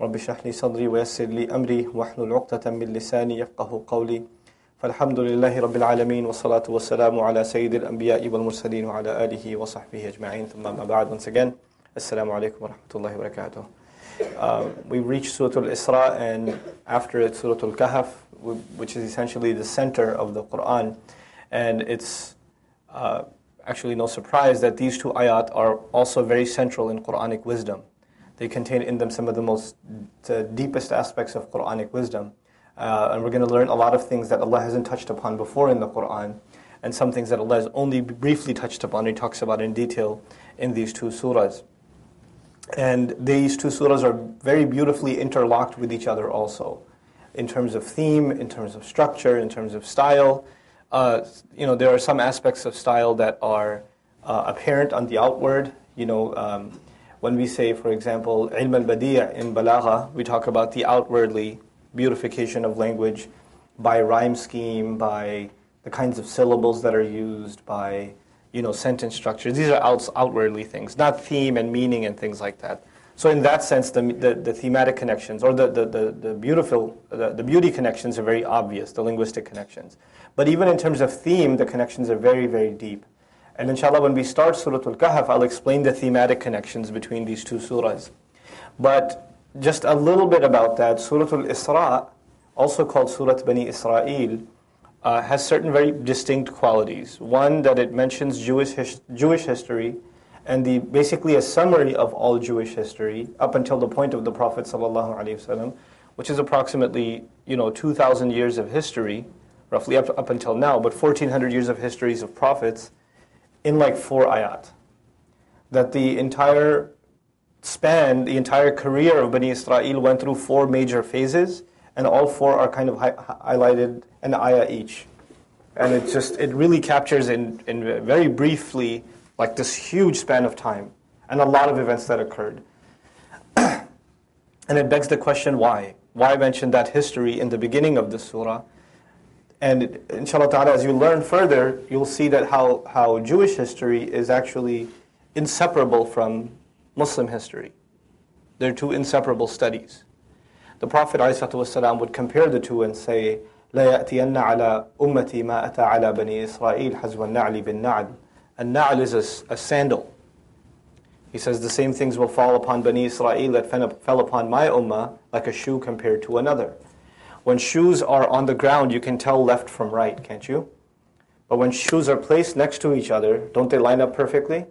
رب اشرح لي صدري ويسر لي أمري واحلل عقدة من لساني يفقه قولي فالحمد لله رب العالمين والصلاة والسلام على سيد الأنبياء والمرسلين وعلى آله وصحبه أجمعين ثم ما بعد once again السلام عليكم ورحمة الله وبركاته uh, we reached Surah Al-Isra and after it Surah Al-Kahf which is essentially the center of the Quran and it's uh, actually no surprise that these two ayat are also very central in Quranic wisdom They contain in them some of the most the deepest aspects of Quranic wisdom. Uh, and we're going to learn a lot of things that Allah hasn't touched upon before in the Quran, and some things that Allah has only briefly touched upon. He talks about in detail in these two surahs. And these two surahs are very beautifully interlocked with each other also, in terms of theme, in terms of structure, in terms of style. Uh, you know, there are some aspects of style that are uh, apparent on the outward. You know, um, when we say, for example, ilm al-badi' in balagha, we talk about the outwardly beautification of language by rhyme scheme, by the kinds of syllables that are used, by you know sentence structures. These are out, outwardly things, not theme and meaning and things like that. So in that sense, the, the, the thematic connections or the, the, the, the beautiful, the, the beauty connections are very obvious, the linguistic connections. But even in terms of theme, the connections are very, very deep. And inshallah, when we start Surah Al-Kahf, I'll explain the thematic connections between these two surahs. But just a little bit about that, Surah Al-Isra, also called Surah Bani Israel, uh, has certain very distinct qualities. One, that it mentions Jewish, his- Jewish history, and the, basically a summary of all Jewish history up until the point of the Prophet which is approximately you know 2,000 years of history, roughly up, up until now, but 1,400 years of histories of prophets in like four ayat. That the entire span, the entire career of Bani Israel went through four major phases, and all four are kind of hi- highlighted an ayah each. And it just, it really captures in, in very briefly like this huge span of time and a lot of events that occurred. and it begs the question why? Why mention that history in the beginning of the surah? And inshallah ta'ala, as you learn further, you'll see that how, how Jewish history is actually inseparable from Muslim history. They're two inseparable studies. The Prophet ﷺ would compare the two and say, لا يأتين على أمتي ما أتى على بني إسرائيل حزو النعل بالنعل. A na'al is a, a sandal. He says the same things will fall upon Bani Israel that fell upon my ummah like a shoe compared to another. when shoes are on the ground, you can tell left from right, can't you? But when shoes are placed next to each other, don't they line up perfectly?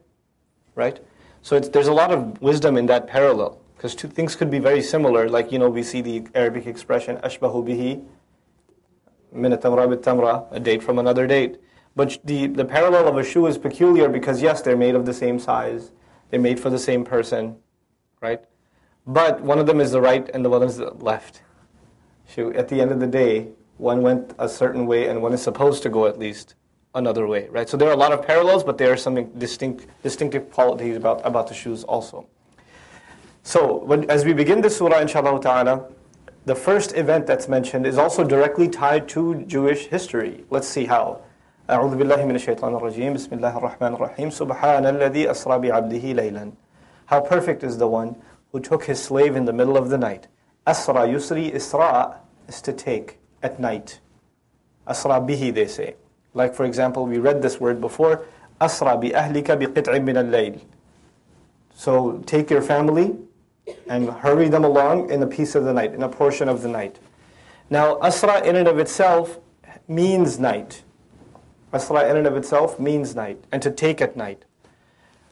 Right? So there's a lot of wisdom in that parallel. Because two things could be very similar, like, you know, we see the Arabic expression, ashbahu bihi, min tamra bit tamra, a date from another date. But the, the parallel of a shoe is peculiar because, yes, they're made of the same size, they're made for the same person, right? But one of them is the right and the other is the left. Shoe. At the end of the day, one went a certain way and one is supposed to go at least another way, right? So there are a lot of parallels, but there are some distinct, distinctive qualities about, about the shoes also. So when, as we begin this surah, inshallah ta'ala, the first event that's mentioned is also directly tied to Jewish history. Let's see how. أعوذ بالله من الشيطان الرجيم بسم الله الرحمن الرحيم سبحان الذي أسرى بعبده ليلا How perfect is the one who took his slave in the middle of the night. Asra yusri isra is to take at night. Asra bihi they say. Like for example, we read this word before. Asra bi ahlika bi qit'in min al-layl. So take your family and hurry them along in a piece of the night, in a portion of the night. Now, asra in and of itself means night. Asra in and of itself means night, and to take at night.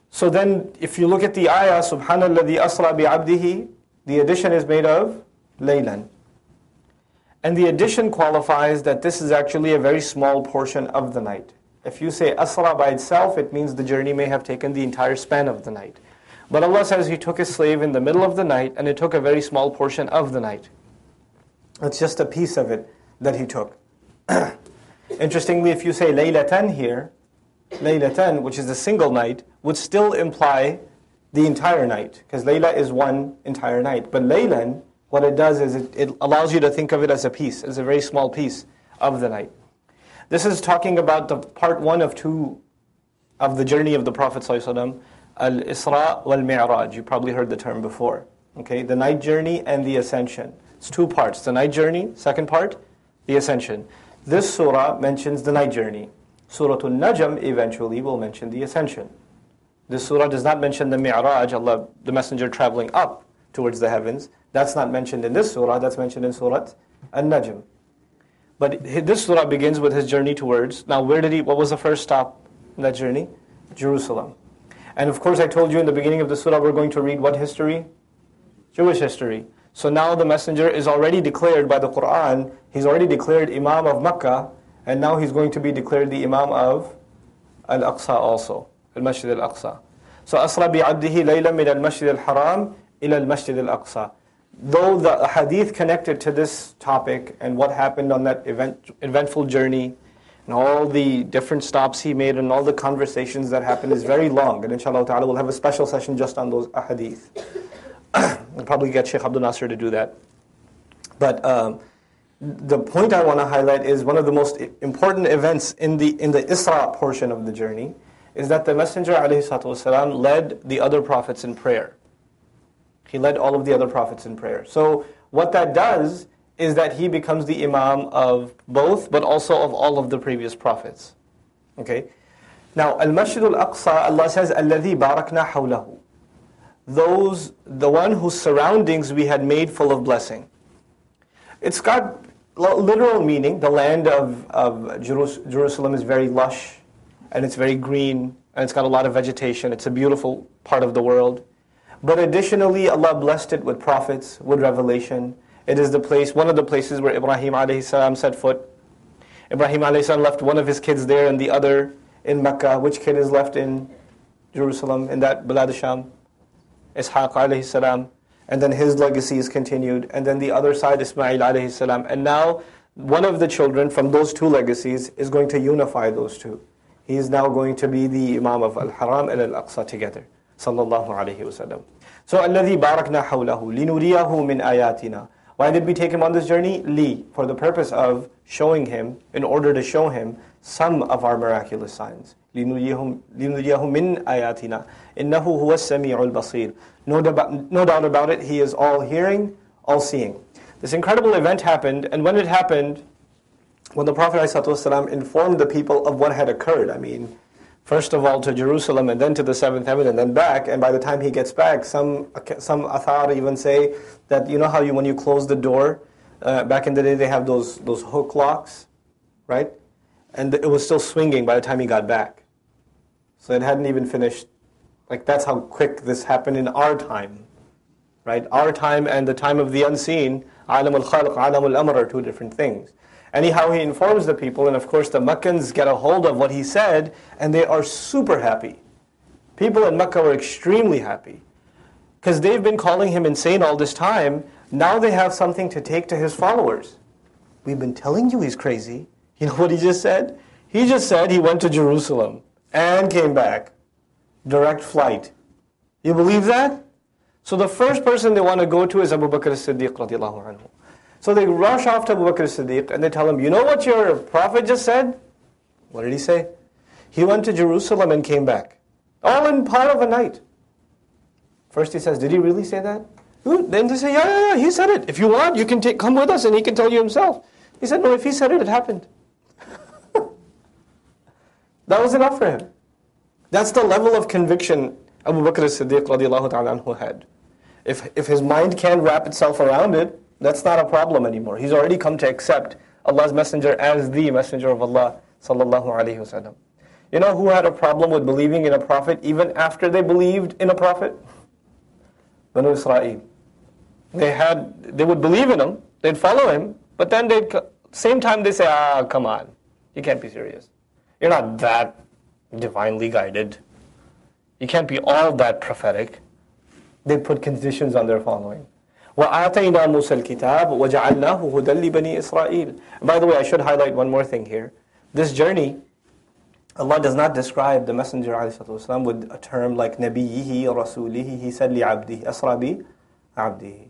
So then, if you look at the ayah, Subhanalladhi asra bi abdihi, the addition is made of laylan. And the addition qualifies that this is actually a very small portion of the night. If you say asra by itself, it means the journey may have taken the entire span of the night. But Allah says He took His slave in the middle of the night and it took a very small portion of the night. It's just a piece of it that He took. Interestingly, if you say Laylatan here, Laylatan, which is a single night, would still imply the entire night, because Layla is one entire night. But Laylan, what it does is it, it allows you to think of it as a piece, as a very small piece of the night. This is talking about the part one of two of the journey of the Prophet Al-Isra wal-Mi'raj. You probably heard the term before. Okay, the night journey and the ascension. It's two parts. The night journey, second part, the ascension. This surah mentions the night journey. Surah Al-Najm eventually will mention the ascension. This surah does not mention the Mi'raj, Allah, the messenger traveling up towards the heavens. That's not mentioned in this surah, that's mentioned in Surah An-Najm. But this surah begins with his journey towards, now where did he, what was the first stop in that journey? Jerusalem. And of course I told you in the beginning of the surah we're going to read what history? Jewish history. So now the messenger is already declared by the Quran, he's already declared Imam of Makkah, and now he's going to be declared the Imam of Al-Aqsa also, Al-Masjid Al-Aqsa. So Asra bi'abdihi layla min al-Masjid al-Haram ila al-Masjid al-Aqsa Though the hadith connected to this topic and what happened on that event, eventful journey, and all the different stops he made and all the conversations that happened is very long. And inshallah ta'ala we'll have a special session just on those ahadith. we'll probably get Sheikh Abdul Nasir to do that. But um, the point I want to highlight is one of the most important events in the, in the Isra portion of the journey is that the Messenger والسلام, led the other prophets in prayer. He led all of the other prophets in prayer. So what that does is that he becomes the Imam of both, but also of all of the previous prophets. Okay? Now, Al-Masjid al-Aqsa, Allah says, الَّذِي بَارَكْنَا حَوْلَهُ Those, the one whose surroundings we had made full of blessing. It's got literal meaning, the land of, of Jerusalem is very lush and it's very green and it's got a lot of vegetation. It's a beautiful part of the world. But additionally, Allah blessed it with prophets, with revelation. It is the place, one of the places where Ibrahim alayhi set foot. Ibrahim alayhi left one of his kids there and the other in Mecca. Which kid is left in Jerusalem, in that Balad Sham? Ishaq alayhi salam and then his legacy is continued, and then the other side, Ismail alayhi salam. And now one of the children from those two legacies is going to unify those two. He is now going to be the Imam of Al-Haram and Al-Aqsa together Sallallahu alayhi wasallam. So, الَّذِي بَارَكْنَا حَوْلَهُ لِنُرِيَهُ مِنْ آيَاتِنَا Why did we take him on this journey? Li, for the purpose of showing him, in order to show him some of our miraculous signs. لِنُرِيَهُ مِنْ آيَاتِنَا إِنَّهُ هُوَ السَّمِيعُ الْبَصِيرُ no, no doubt about it, he is all hearing, all seeing. This incredible event happened, and when it happened, when the Prophet ﷺ informed the people of what had occurred, I mean, first of all to Jerusalem and then to the seventh heaven and then back, and by the time he gets back, some, some athar even say that, you know how you, when you close the door, uh, back in the day they have those, those hook locks, right? And it was still swinging by the time he got back. So it hadn't even finished like that's how quick this happened in our time. Right? Our time and the time of the unseen, alam al-khalq, alam al-amr are two different things. Anyhow, he informs the people, and of course the Meccans get a hold of what he said, and they are super happy. People in Mecca were extremely happy. Because they've been calling him insane all this time, now they have something to take to his followers. We've been telling you he's crazy. You know what he just said? He just said he went to Jerusalem and came back direct flight. You believe that? So the first person they want to go to is Abu Bakr as-Siddiq anhu. So they rush off to Abu Bakr as-Siddiq and they tell him, you know what your prophet just said? What did he say? He went to Jerusalem and came back. All in part of a night. First he says, did he really say that? Then they say, yeah, yeah, yeah, he said it. If you want, you can take, come with us and he can tell you himself. He said, no, if he said it, it happened. that was enough for him. That's the level of conviction Abu Bakr ta'ala anhu had. If, if his mind can't wrap itself around it, that's not a problem anymore. He's already come to accept Allah's messenger as the messenger of Allah sallallahu alaihi wasallam. You know who had a problem with believing in a prophet even after they believed in a prophet? Banu Israel. They had, they would believe in him, they'd follow him, but then they'd, same time they say, ah, come on, you can't be serious. You're not that divinely guided. You can't be all that prophetic. They put conditions on their following. وآتينا موسى الكتاب وجعلناه هدى لبني إسرائيل. By the way, I should highlight one more thing here. This journey, Allah does not describe the Messenger والسلام, with a term like نبيه رسوله. He said لعبده أسرى بي عبده.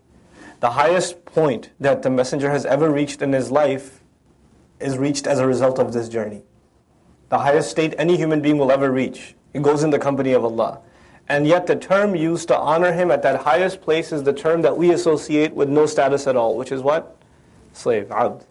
The highest point that the Messenger has ever reached in his life is reached as a result of this journey. The highest state any human being will ever reach. It goes in the company of Allah. And yet the term used to honor him at that highest place is the term that we associate with no status at all, which is what? Slave, abd.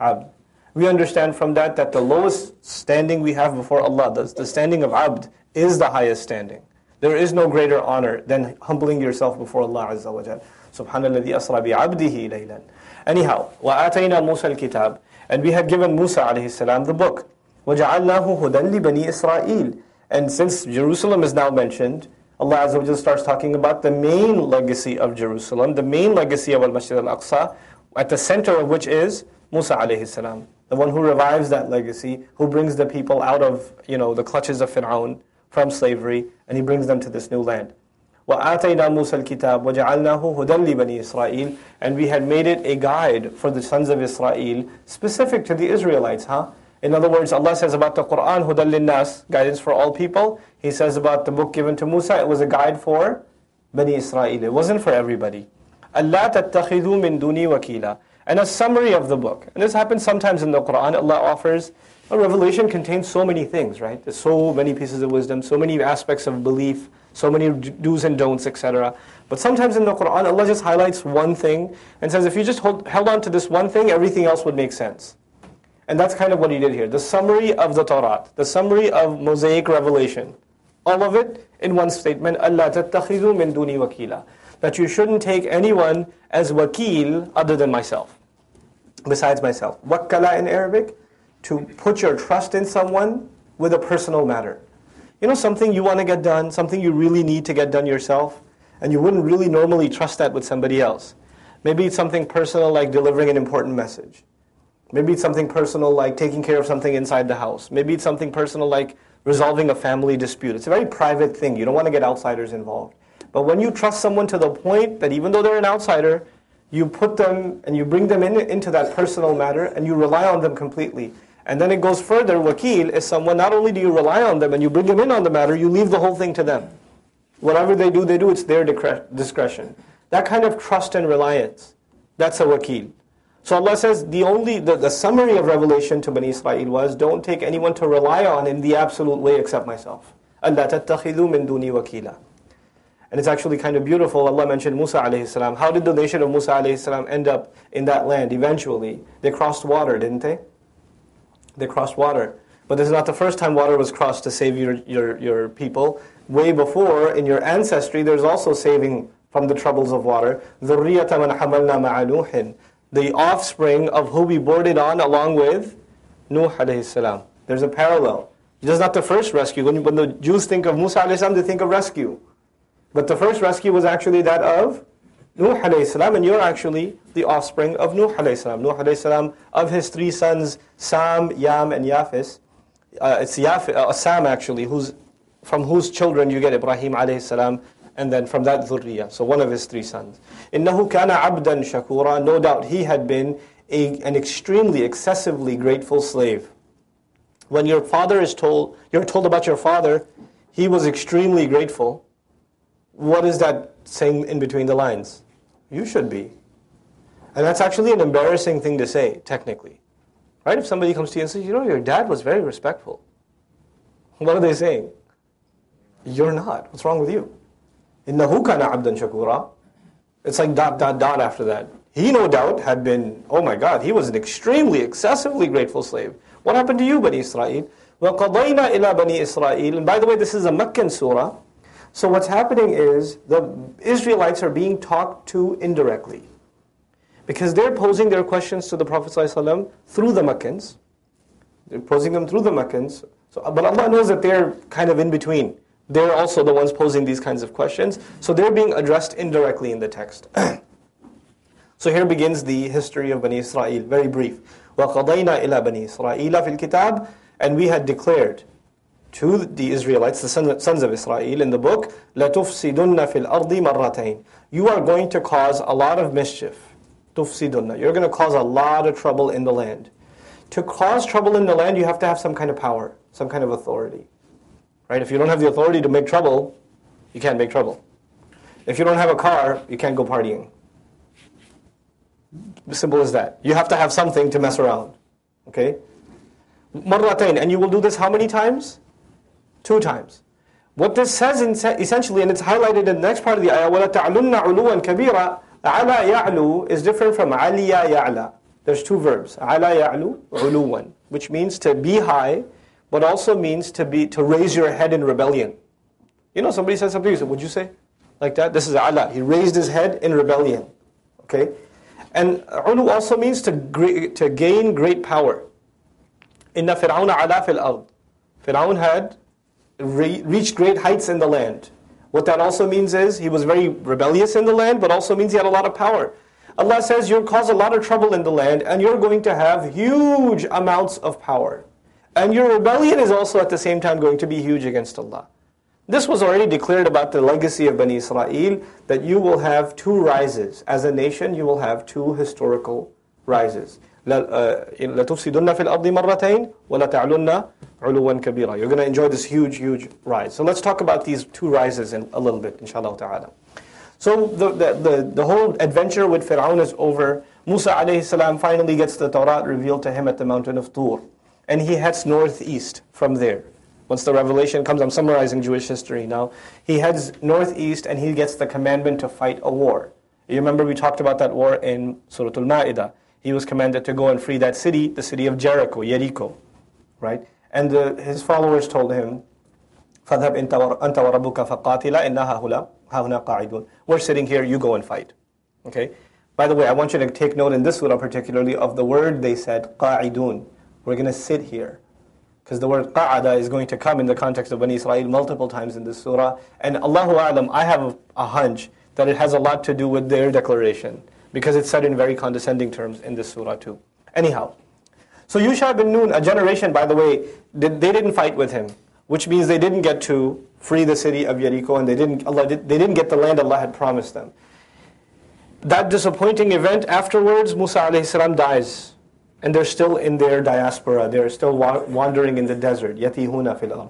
Abd. We understand from that that the lowest standing we have before Allah, the, the standing of abd, is the highest standing. There is no greater honor than humbling yourself before Allah Azza wa Jal. Subhanalladhi asra bi abdihi laylan. Anyhow, وَآتَيْنَا مُوسَى الْكِتَابِ And we had given Musa alayhi salam the book. وَجَعَلْنَاهُ هُدًى لِبَنِي إِسْرَائِيل and since Jerusalem is now mentioned, Allah Azza wa starts talking about the main legacy of Jerusalem, the main legacy of Al-Masjid Al-Aqsa, at the center of which is Musa alayhi salam, the one who revives that legacy, who brings the people out of you know, the clutches of Fir'aun, from slavery, and he brings them to this new land. وَآتَيْنَا مُوسَى الْكِتَابِ وَجَعَلْنَاهُ هُدًى لِبَنِي إِسْرَائِيل And we had made it a guide for the sons of Israel, specific to the Israelites, huh? In other words, Allah says about the Quran, Hudal linnas, guidance for all people. He says about the book given to Musa, it was a guide for Bani Israel. It wasn't for everybody. Allah tattakhidhu min duni wakila. And a summary of the book. And this happens sometimes in the Quran. Allah offers, a revelation contains so many things, right? There's so many pieces of wisdom, so many aspects of belief, so many do's and don'ts, etc. But sometimes in the Quran, Allah just highlights one thing and says, if you just hold, held on to this one thing, everything else would make sense. And that's kind of what he did here. The summary of the Torah, the summary of Mosaic revelation. All of it in one statement, Allah tattakhidhu min duni wakila. That you shouldn't take anyone as wakil other than myself. Besides myself. Wakkala in Arabic, to put your trust in someone with a personal matter. You know something you want to get done, something you really need to get done yourself, and you wouldn't really normally trust that with somebody else. Maybe it's something personal like delivering an important message. Maybe it's something personal like taking care of something inside the house. Maybe it's something personal like resolving a family dispute. It's a very private thing. You don't want to get outsiders involved. But when you trust someone to the point that even though they're an outsider, you put them and you bring them in, into that personal matter and you rely on them completely. And then it goes further. Wakil is someone, not only do you rely on them and you bring them in on the matter, you leave the whole thing to them. Whatever they do, they do. It's their discretion. That kind of trust and reliance, that's a wakil. So Allah says the only the, the summary of revelation to Bani Israel was don't take anyone to rely on in the absolute way except myself. Allah tattakhidhu min duni wakila. And it's actually kind of beautiful. Allah mentioned Musa alayhi salam. How did the nation of Musa alayhi salam end up in that land eventually? They crossed water, didn't they? They crossed water. But this is not the first time water was crossed to save your, your, your people. Way before, in your ancestry, there's also saving from the troubles of water. ذُرِّيَّةَ مَنْ حَمَلْنَا مَعَ نُوحٍ the offspring of who we boarded on along with Nuh alayhi salam. There's a parallel. It is not the first rescue. When, when the Jews think of Musa alayhi salam, they think of rescue. But the first rescue was actually that of Nuh alayhi salam, and you're actually the offspring of Nuh alayhi salam. Nuh alayhi salam, of his three sons, Sam, Yam, and Yafis. Uh, it's Yaf, uh, Sam actually, who's, from whose children you get Ibrahim alayhi salam, and then from that dhurriya, so one of his three sons. إِنَّهُ كَانَ عَبْدًا شَكُورًا No doubt he had been a, an extremely, excessively grateful slave. When your father is told, you're told about your father, he was extremely grateful. What is that saying in between the lines? You should be. And that's actually an embarrassing thing to say, technically. Right? If somebody comes to you and says, you know, your dad was very respectful. What are they saying? You're not. What's wrong with you? إِنَّهُ كَانَ عَبْدًا شَكُورًا It's like dot, dot, dot after that. He no doubt had been, oh my God, he was an extremely, excessively grateful slave. What happened to you, Bani Israel? وَقَضَيْنَا إِلَى بَنِي إِسْرَائِيل And by the way, this is a Meccan surah. So what's happening is the Israelites are being talked to indirectly. Because they're posing their questions to the Prophet ﷺ through the Meccans. They're posing them through the Meccans. So, but Allah knows that they're kind of in between. They're also the ones posing these kinds of questions. So they're being addressed indirectly in the text. so here begins the history of Bani Israel, very brief. وَقَضَيْنَا إِلَى بَنِي إِسْرَائِيلَ فِي الْكِتَابِ And we had declared to the Israelites, the sons of Israel in the book, لَتُفْسِدُنَّ فِي الْأَرْضِ مَرَّتَيْنِ You are going to cause a lot of mischief. تُفْسِدُنَّ You're going to cause a lot of trouble in the land. To cause trouble in the land, you have to have some kind of power, some kind of authority. Right? If you don't have the authority to make trouble, you can't make trouble. If you don't have a car, you can't go partying. Simple as that. You have to have something to mess around. Okay? Marratain. And you will do this how many times? Two times. What this says essentially, and it's highlighted in the next part of the ayah, وَلَا تَعْلُنَّ عُلُوًا كَبِيرًا عَلَى يَعْلُو is different from عَلِيَا يَعْلَى. There's two verbs. عَلَى يَعْلُو عُلُوًا which means to be high, but also means to be to raise your head in rebellion. You know, somebody said something, you said, would you say? Like that? This is ala. He raised his head in rebellion. Okay? And ulu also means to, to gain great power. Inna fir'auna ala fil ard. Fir'aun had re- reached great heights in the land. What that also means is he was very rebellious in the land, but also means he had a lot of power. Allah says you'll cause a lot of trouble in the land and you're going to have huge amounts of power. And your rebellion is also at the same time going to be huge against Allah. This was already declared about the legacy of Bani Israel that you will have two rises. As a nation, you will have two historical rises. لَتُفْسِدُنَّ فِي الْأَرْضِ مَرَّتَيْنِ وَلَتَعْلُنَّ عُلُوًا كَبِيرًا You're going to enjoy this huge, huge rise. So let's talk about these two rises in a little bit, inshallah ta'ala. So the, the, the, the whole adventure with Fir'aun is over. Musa alayhi salam finally gets the Torah revealed to him at the mountain of Tur. And he heads northeast from there. Once the revelation comes, I'm summarizing Jewish history now. He heads northeast and he gets the commandment to fight a war. You remember we talked about that war in Surah Al-Ma'idah. He was commanded to go and free that city, the city of Jericho, Jericho, right? And the, his followers told him, فَذْهَبْ أَنْتَ وَرَبُّكَ فَقَاتِلَ إِنَّهَا هَهُنَا قَاعِدُونَ We're sitting here, you go and fight. Okay? By the way, I want you to take note in this surah particularly of the word they said, قَاعِدُونَ we're going to sit here. Because the word qa'ada is going to come in the context of Bani Israel multiple times in this surah. And Allahu A'lam, I have a hunch that it has a lot to do with their declaration. Because it's said in very condescending terms in this surah too. Anyhow, so Yusha bin Nun, a generation, by the way, they didn't fight with him. Which means they didn't get to free the city of Jericho and they didn't, Allah they didn't get the land Allah had promised them. That disappointing event afterwards, Musa alayhi salam dies and they're still in their diaspora. They're still wa- wandering in the desert. Yatihuna fil ard.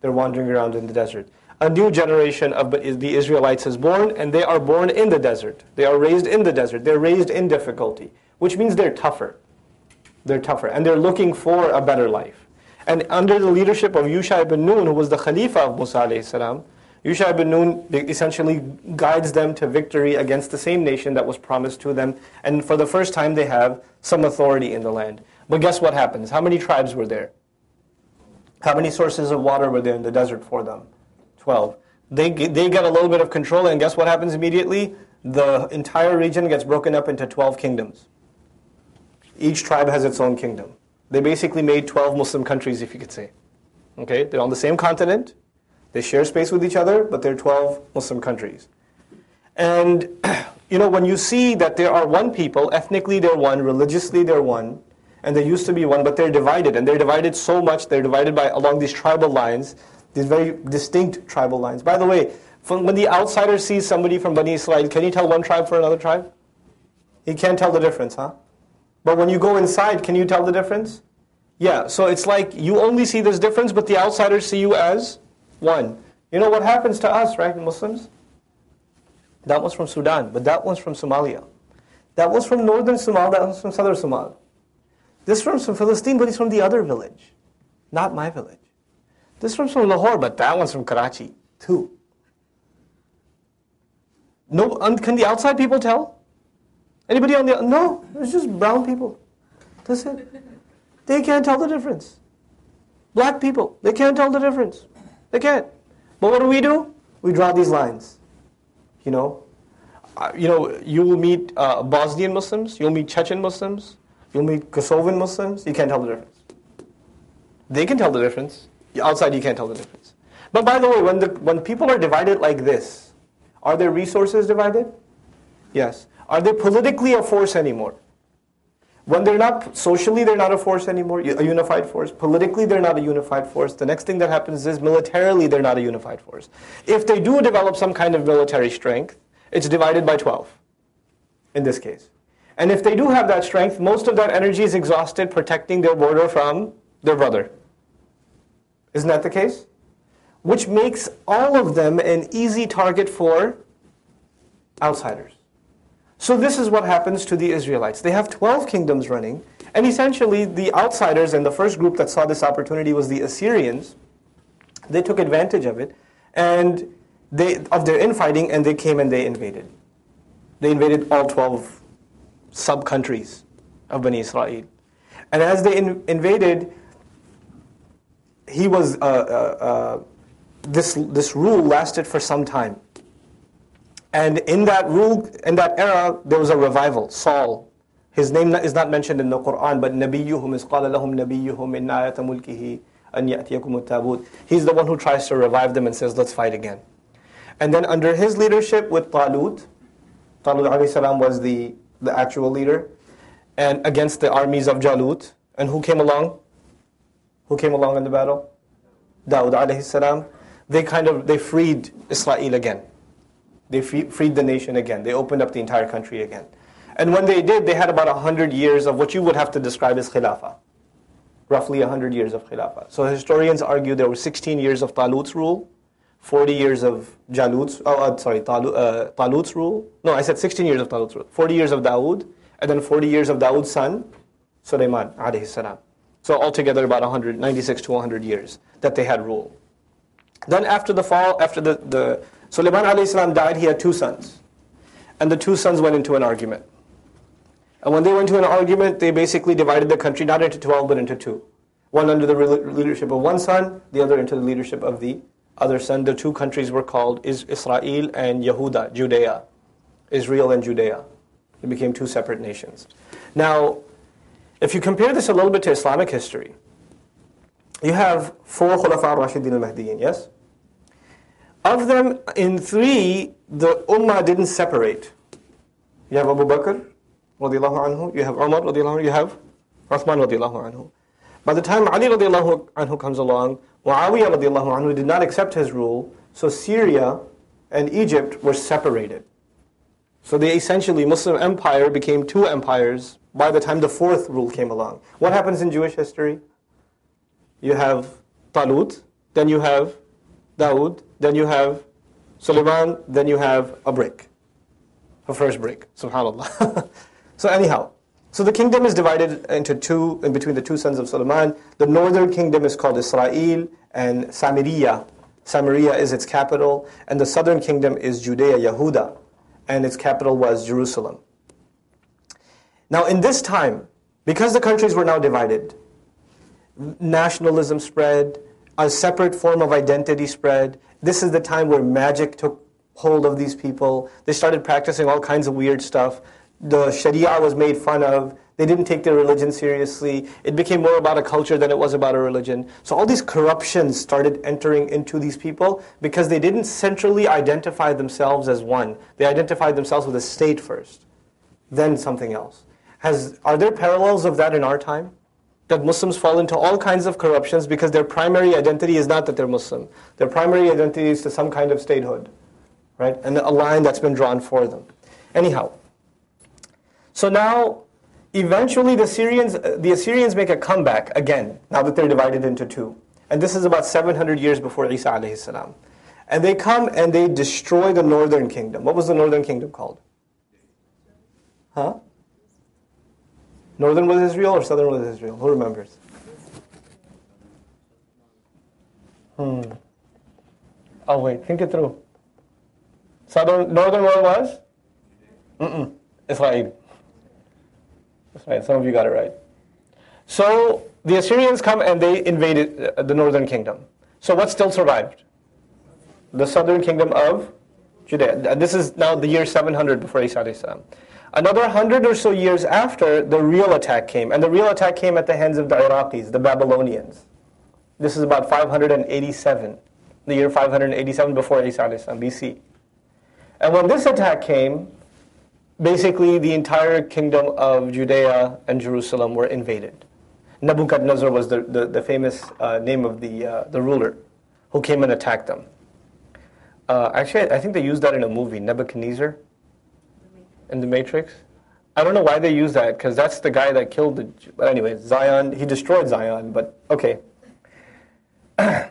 They're wandering around in the desert. A new generation of the Israelites is born, and they are born in the desert. They are raised in the desert. They're raised in difficulty, which means they're tougher. They're tougher, and they're looking for a better life. And under the leadership of Yusha ibn Nun, who was the Khalifa of Musa alayhi salam, Yusha ibn Nun essentially guides them to victory against the same nation that was promised to them. And for the first time, they have some authority in the land. But guess what happens? How many tribes were there? How many sources of water were there in the desert for them? Twelve. They, they get a little bit of control, and guess what happens immediately? The entire region gets broken up into 12 kingdoms. Each tribe has its own kingdom. They basically made 12 Muslim countries, if you could say. Okay, they're on the same continent, they share space with each other, but they're 12 Muslim countries. And, you know, when you see that there are one people, ethnically they're one, religiously they're one, and they used to be one, but they're divided. And they're divided so much, they're divided by along these tribal lines, these very distinct tribal lines. By the way, when the outsider sees somebody from Bani Israel, can you tell one tribe from another tribe? He can't tell the difference, huh? But when you go inside, can you tell the difference? Yeah, so it's like you only see this difference, but the outsiders see you as one. You know what happens to us, right, Muslims? That was from Sudan, but that one's from Somalia. That was from northern Somalia, that was from southern Somalia. This one's from Palestine, but he's from the other village, not my village. This one's from Lahore, but that one's from Karachi, too. No, can the outside people tell? Anybody on the no? It's just brown people. That's it. They can't tell the difference. Black people, they can't tell the difference. They can't. But what do we do? We draw these lines. You know, uh, you know, you will meet uh, Bosnian Muslims, you'll meet Chechen Muslims, you'll meet Kosovan Muslims, you can't tell the difference. They can tell the difference. Outside, you can't tell the difference. But by the way, when, the, when people are divided like this, are their resources divided? Yes. Are they politically a force anymore? When they're not, socially they're not a force anymore, a unified force. Politically they're not a unified force. The next thing that happens is militarily they're not a unified force. If they do develop some kind of military strength, it's divided by 12 in this case. And if they do have that strength, most of that energy is exhausted protecting their border from their brother. Isn't that the case? Which makes all of them an easy target for outsiders. So this is what happens to the Israelites. They have 12 kingdoms running, and essentially the outsiders and the first group that saw this opportunity was the Assyrians. They took advantage of it and they of their infighting and they came and they invaded. They invaded all 12 sub-countries of Bani Israel. And as they in, invaded, he was uh, uh, uh, this this rule lasted for some time. And in that rule, in that era, there was a revival. Saul, his name is not mentioned in the Quran, but Nabiyuhum is qala lahum Nabiyuhum in ayata mulkihi an ya'tiyakum tabut. He's the one who tries to revive them and says, let's fight again. And then under his leadership with Talut, Talut alayhi salam was the, the actual leader, and against the armies of Jalut. And who came along? Who came along in the battle? Dawood alayhi salam. They kind of, they freed Israel again. They freed the nation again. They opened up the entire country again. And when they did, they had about 100 years of what you would have to describe as khilafah. Roughly 100 years of khilafah. So historians argue there were 16 years of Talut's rule, 40 years of Jalut's, oh, uh, sorry, Talut, uh, Talut's rule. No, I said 16 years of Talut's rule. 40 years of Dawood, and then 40 years of Dawood's son, Sulaiman, alayhi salam. So altogether about 196 to 100 years that they had rule. Then after the fall, after the, the Sulaiman alayhi died, he had two sons. And the two sons went into an argument. And when they went into an argument, they basically divided the country not into 12 but into two. One under the leadership of one son, the other into the leadership of the other son. The two countries were called Israel and Yehuda, Judea. Israel and Judea. They became two separate nations. Now, if you compare this a little bit to Islamic history, you have four Khulafa al-Rashidin al-Mahdiyin, yes? Of them, in three, the ummah didn't separate. You have Abu Bakr, anhu, you have Umar, anhu, you have Uthman, anhu. By the time Ali anhu comes along, Muawiyah anhu did not accept his rule, so Syria and Egypt were separated. So they essentially, Muslim empire became two empires by the time the fourth rule came along. What happens in Jewish history? You have Talut, then you have Dawood, then you have Suleiman, then you have a break. A first break. Subhanallah. so anyhow, so the kingdom is divided into two, in between the two sons of Suleiman. The northern kingdom is called Israel and Samaria. Samaria is its capital. And the southern kingdom is Judea, Yehuda. And its capital was Jerusalem. Now in this time, because the countries were now divided, nationalism spread, a separate form of identity spread. This is the time where magic took hold of these people. They started practicing all kinds of weird stuff. The Sharia was made fun of. They didn't take their religion seriously. It became more about a culture than it was about a religion. So all these corruptions started entering into these people because they didn't centrally identify themselves as one. They identified themselves with a state first, then something else. Has, are there parallels of that in our time? That Muslims fall into all kinds of corruptions because their primary identity is not that they're Muslim. Their primary identity is to some kind of statehood, right? And a line that's been drawn for them. Anyhow, so now eventually the Syrians, the Assyrians make a comeback again, now that they're divided into two. And this is about 700 years before Isa alayhi salam. And they come and they destroy the northern kingdom. What was the northern kingdom called? Huh? Northern was Israel or southern was Israel? Who remembers? Hmm. Oh wait, think it through. Southern, northern one was? Mm-mm. Israel. That's right. Some of you got it right. So the Assyrians come and they invaded uh, the northern kingdom. So what still survived? The southern kingdom of Judea. This is now the year 700 before Isa. Another hundred or so years after, the real attack came. And the real attack came at the hands of the Iraqis, the Babylonians. This is about 587, the year 587 before Isa BC. And when this attack came, basically the entire kingdom of Judea and Jerusalem were invaded. Nebuchadnezzar was the, the, the famous uh, name of the, uh, the ruler who came and attacked them. Uh, actually, I think they used that in a movie, Nebuchadnezzar, in The Matrix. I don't know why they use that, because that's the guy that killed the. But anyway, Zion, he destroyed Zion, but okay.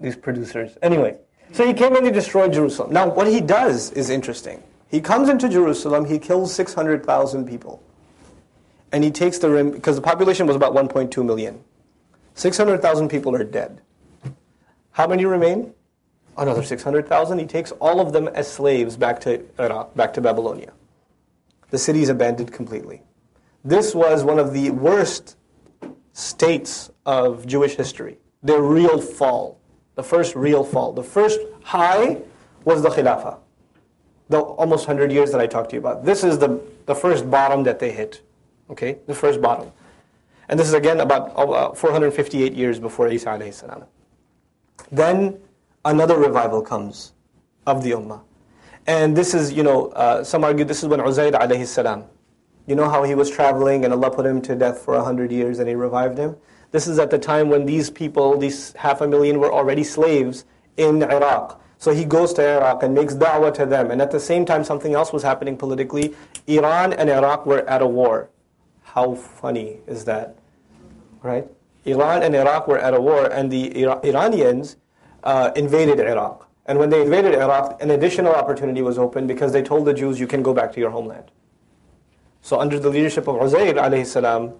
These producers. Anyway, so he came and he destroyed Jerusalem. Now, what he does is interesting. He comes into Jerusalem, he kills 600,000 people and he takes the rim because the population was about 1.2 million. 600,000 people are dead. How many remain? Another 600,000. He takes all of them as slaves back to Iraq, back to Babylonia. The city is abandoned completely. This was one of the worst states of Jewish history. Their real fall, the first real fall. The first high was the Khilafah, the almost 100 years that I talked to you about. This is the, the first bottom that they hit. Okay, the first bottom. And this is again about uh, 458 years before Isa alayhi salam. Then another revival comes of the ummah. And this is, you know, uh, some argue this is when Uzair alayhi salam, you know how he was traveling and Allah put him to death for a 100 years and he revived him? This is at the time when these people, these half a million, were already slaves in Iraq. So he goes to Iraq and makes da'wah to them. And at the same time, something else was happening politically. Iran and Iraq were at a war. How funny is that? Right? Iran and Iraq were at a war, and the Iranians uh, invaded Iraq. And when they invaded Iraq, an additional opportunity was opened because they told the Jews, you can go back to your homeland. So under the leadership of Uzair alayhi salam,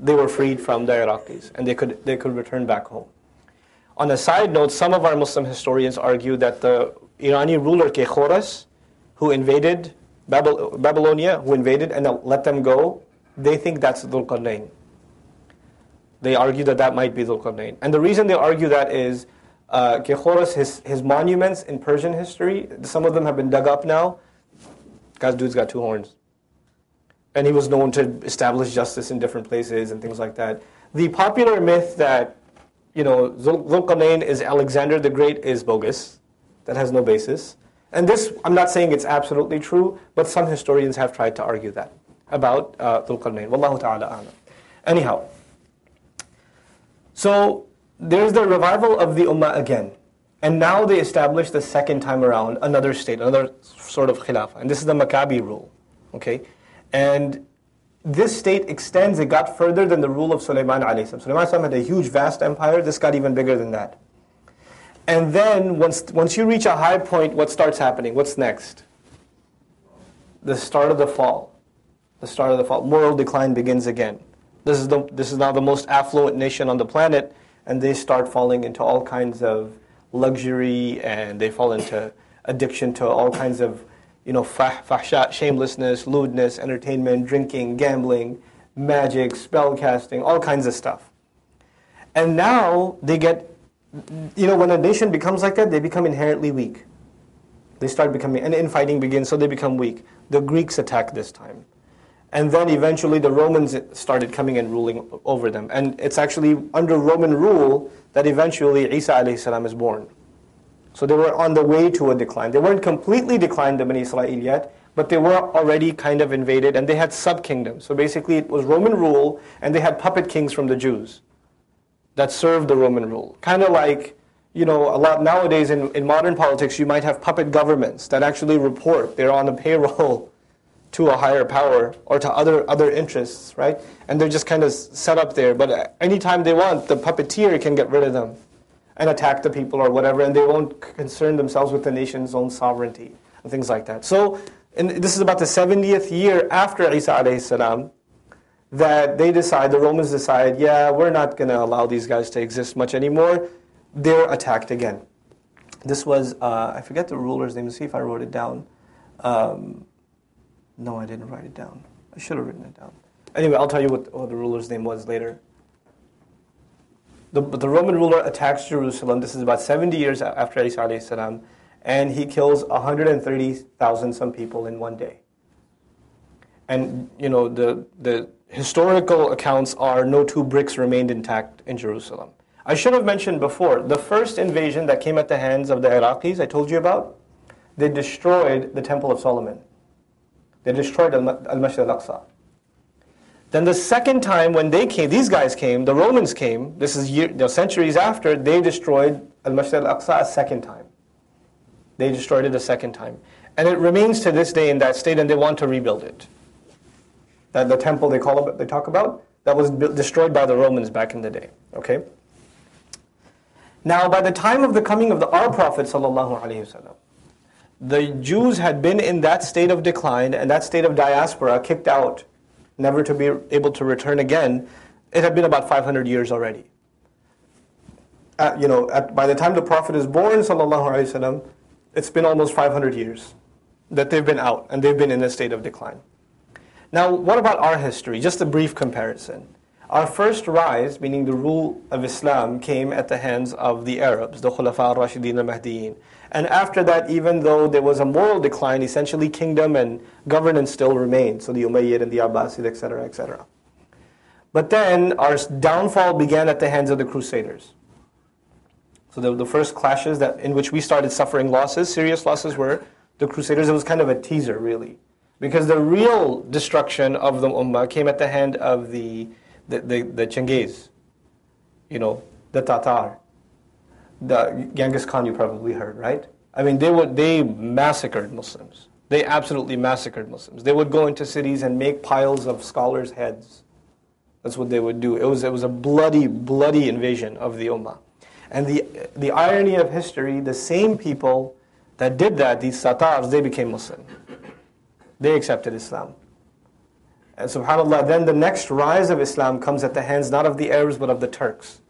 they were freed from the Iraqis and they could, they could return back home. On a side note, some of our Muslim historians argue that the Iranian ruler Kekhoras, who invaded Babylonia, who invaded and let them go, they think that's Dhul Qarnayn. They argue that that might be Dhul Qarnayn. And the reason they argue that is uh, his, his monuments in Persian history, some of them have been dug up now. Guy's dude's got two horns. And he was known to establish justice in different places and things like that. The popular myth that, you know, Zulqarnain is Alexander the Great is bogus. That has no basis. And this, I'm not saying it's absolutely true, but some historians have tried to argue that about uh, Dhul Qarnayn. Wallahu ta'ala a'lam. Anyhow, so there's the revival of the Ummah again. And now they establish the second time around another state, another sort of khilafah. And this is the Maccabi rule. Okay? And this state extends, it got further than the rule of Sulaiman alayhi Sulaiman had a huge, vast empire. This got even bigger than that. And then once, once you reach a high point, what starts happening? What's next? The start of the fall the start of the fall. Moral decline begins again. This is, the, this is now the most affluent nation on the planet, and they start falling into all kinds of luxury and they fall into addiction to all kinds of you know, fah, fahsha, shamelessness, lewdness, entertainment, drinking, gambling, magic, spell casting, all kinds of stuff. And now they get, you know, when a nation becomes like that, they become inherently weak. They start becoming, and infighting begins, so they become weak. The Greeks attack this time. And then eventually the Romans started coming and ruling over them. And it's actually under Roman rule that eventually Isa alayhi is born. So they were on the way to a decline. They weren't completely declined, the Bani Israel yet, but they were already kind of invaded and they had sub-kingdoms. So basically it was Roman rule and they had puppet kings from the Jews that served the Roman rule. Kind of like, you know, a lot nowadays in, in modern politics you might have puppet governments that actually report. They're on the payroll to a higher power or to other other interests, right? And they're just kind of set up there. But anytime they want, the puppeteer can get rid of them and attack the people or whatever, and they won't concern themselves with the nation's own sovereignty and things like that. So, this is about the 70th year after Isa alayhi salam that they decide, the Romans decide, yeah, we're not going to allow these guys to exist much anymore. They're attacked again. This was, uh, I forget the ruler's name, see if I wrote it down. Um, no, I didn't write it down. I should have written it down. Anyway, I'll tell you what, what the ruler's name was later. The, the Roman ruler attacks Jerusalem. This is about 70 years after Isa salam, and he kills 130,000 some people in one day. And you know the the historical accounts are no two bricks remained intact in Jerusalem. I should have mentioned before the first invasion that came at the hands of the Iraqis I told you about. They destroyed the Temple of Solomon. They destroyed Al-Masjid al-Aqsa. Then the second time when they came, these guys came, the Romans came, this is year, you know, centuries after, they destroyed Al-Masjid al-Aqsa a second time. They destroyed it a second time. And it remains to this day in that state and they want to rebuild it. That the temple they call they talk about, that was destroyed by the Romans back in the day. Okay? Now by the time of the coming of the our Prophet sallallahu the Jews had been in that state of decline and that state of diaspora, kicked out never to be able to return again, it had been about 500 years already. Uh, you know, at, by the time the Prophet is born, sallallahu alaihi wasallam, it's been almost 500 years that they've been out and they've been in a state of decline. Now, what about our history? Just a brief comparison. Our first rise, meaning the rule of Islam, came at the hands of the Arabs, the Khulafa al-Rashidin al-Mahdiyin. And after that, even though there was a moral decline, essentially kingdom and governance still remained. So the Umayyad and the Abbasid, etc., etc. But then our downfall began at the hands of the Crusaders. So the, the first clashes that in which we started suffering losses, serious losses, were the Crusaders. It was kind of a teaser, really, because the real destruction of the Ummah came at the hand of the the the, the Chinggis, you know, the Tatar the Genghis Khan you probably heard, right? I mean, they would they massacred Muslims. They absolutely massacred Muslims. They would go into cities and make piles of scholars' heads. That's what they would do. It was it was a bloody, bloody invasion of the ummah. And the the irony of history, the same people that did that, these Tatars, they became Muslim. They accepted Islam. And subhanAllah, then the next rise of Islam comes at the hands not of the Arabs but of the Turks.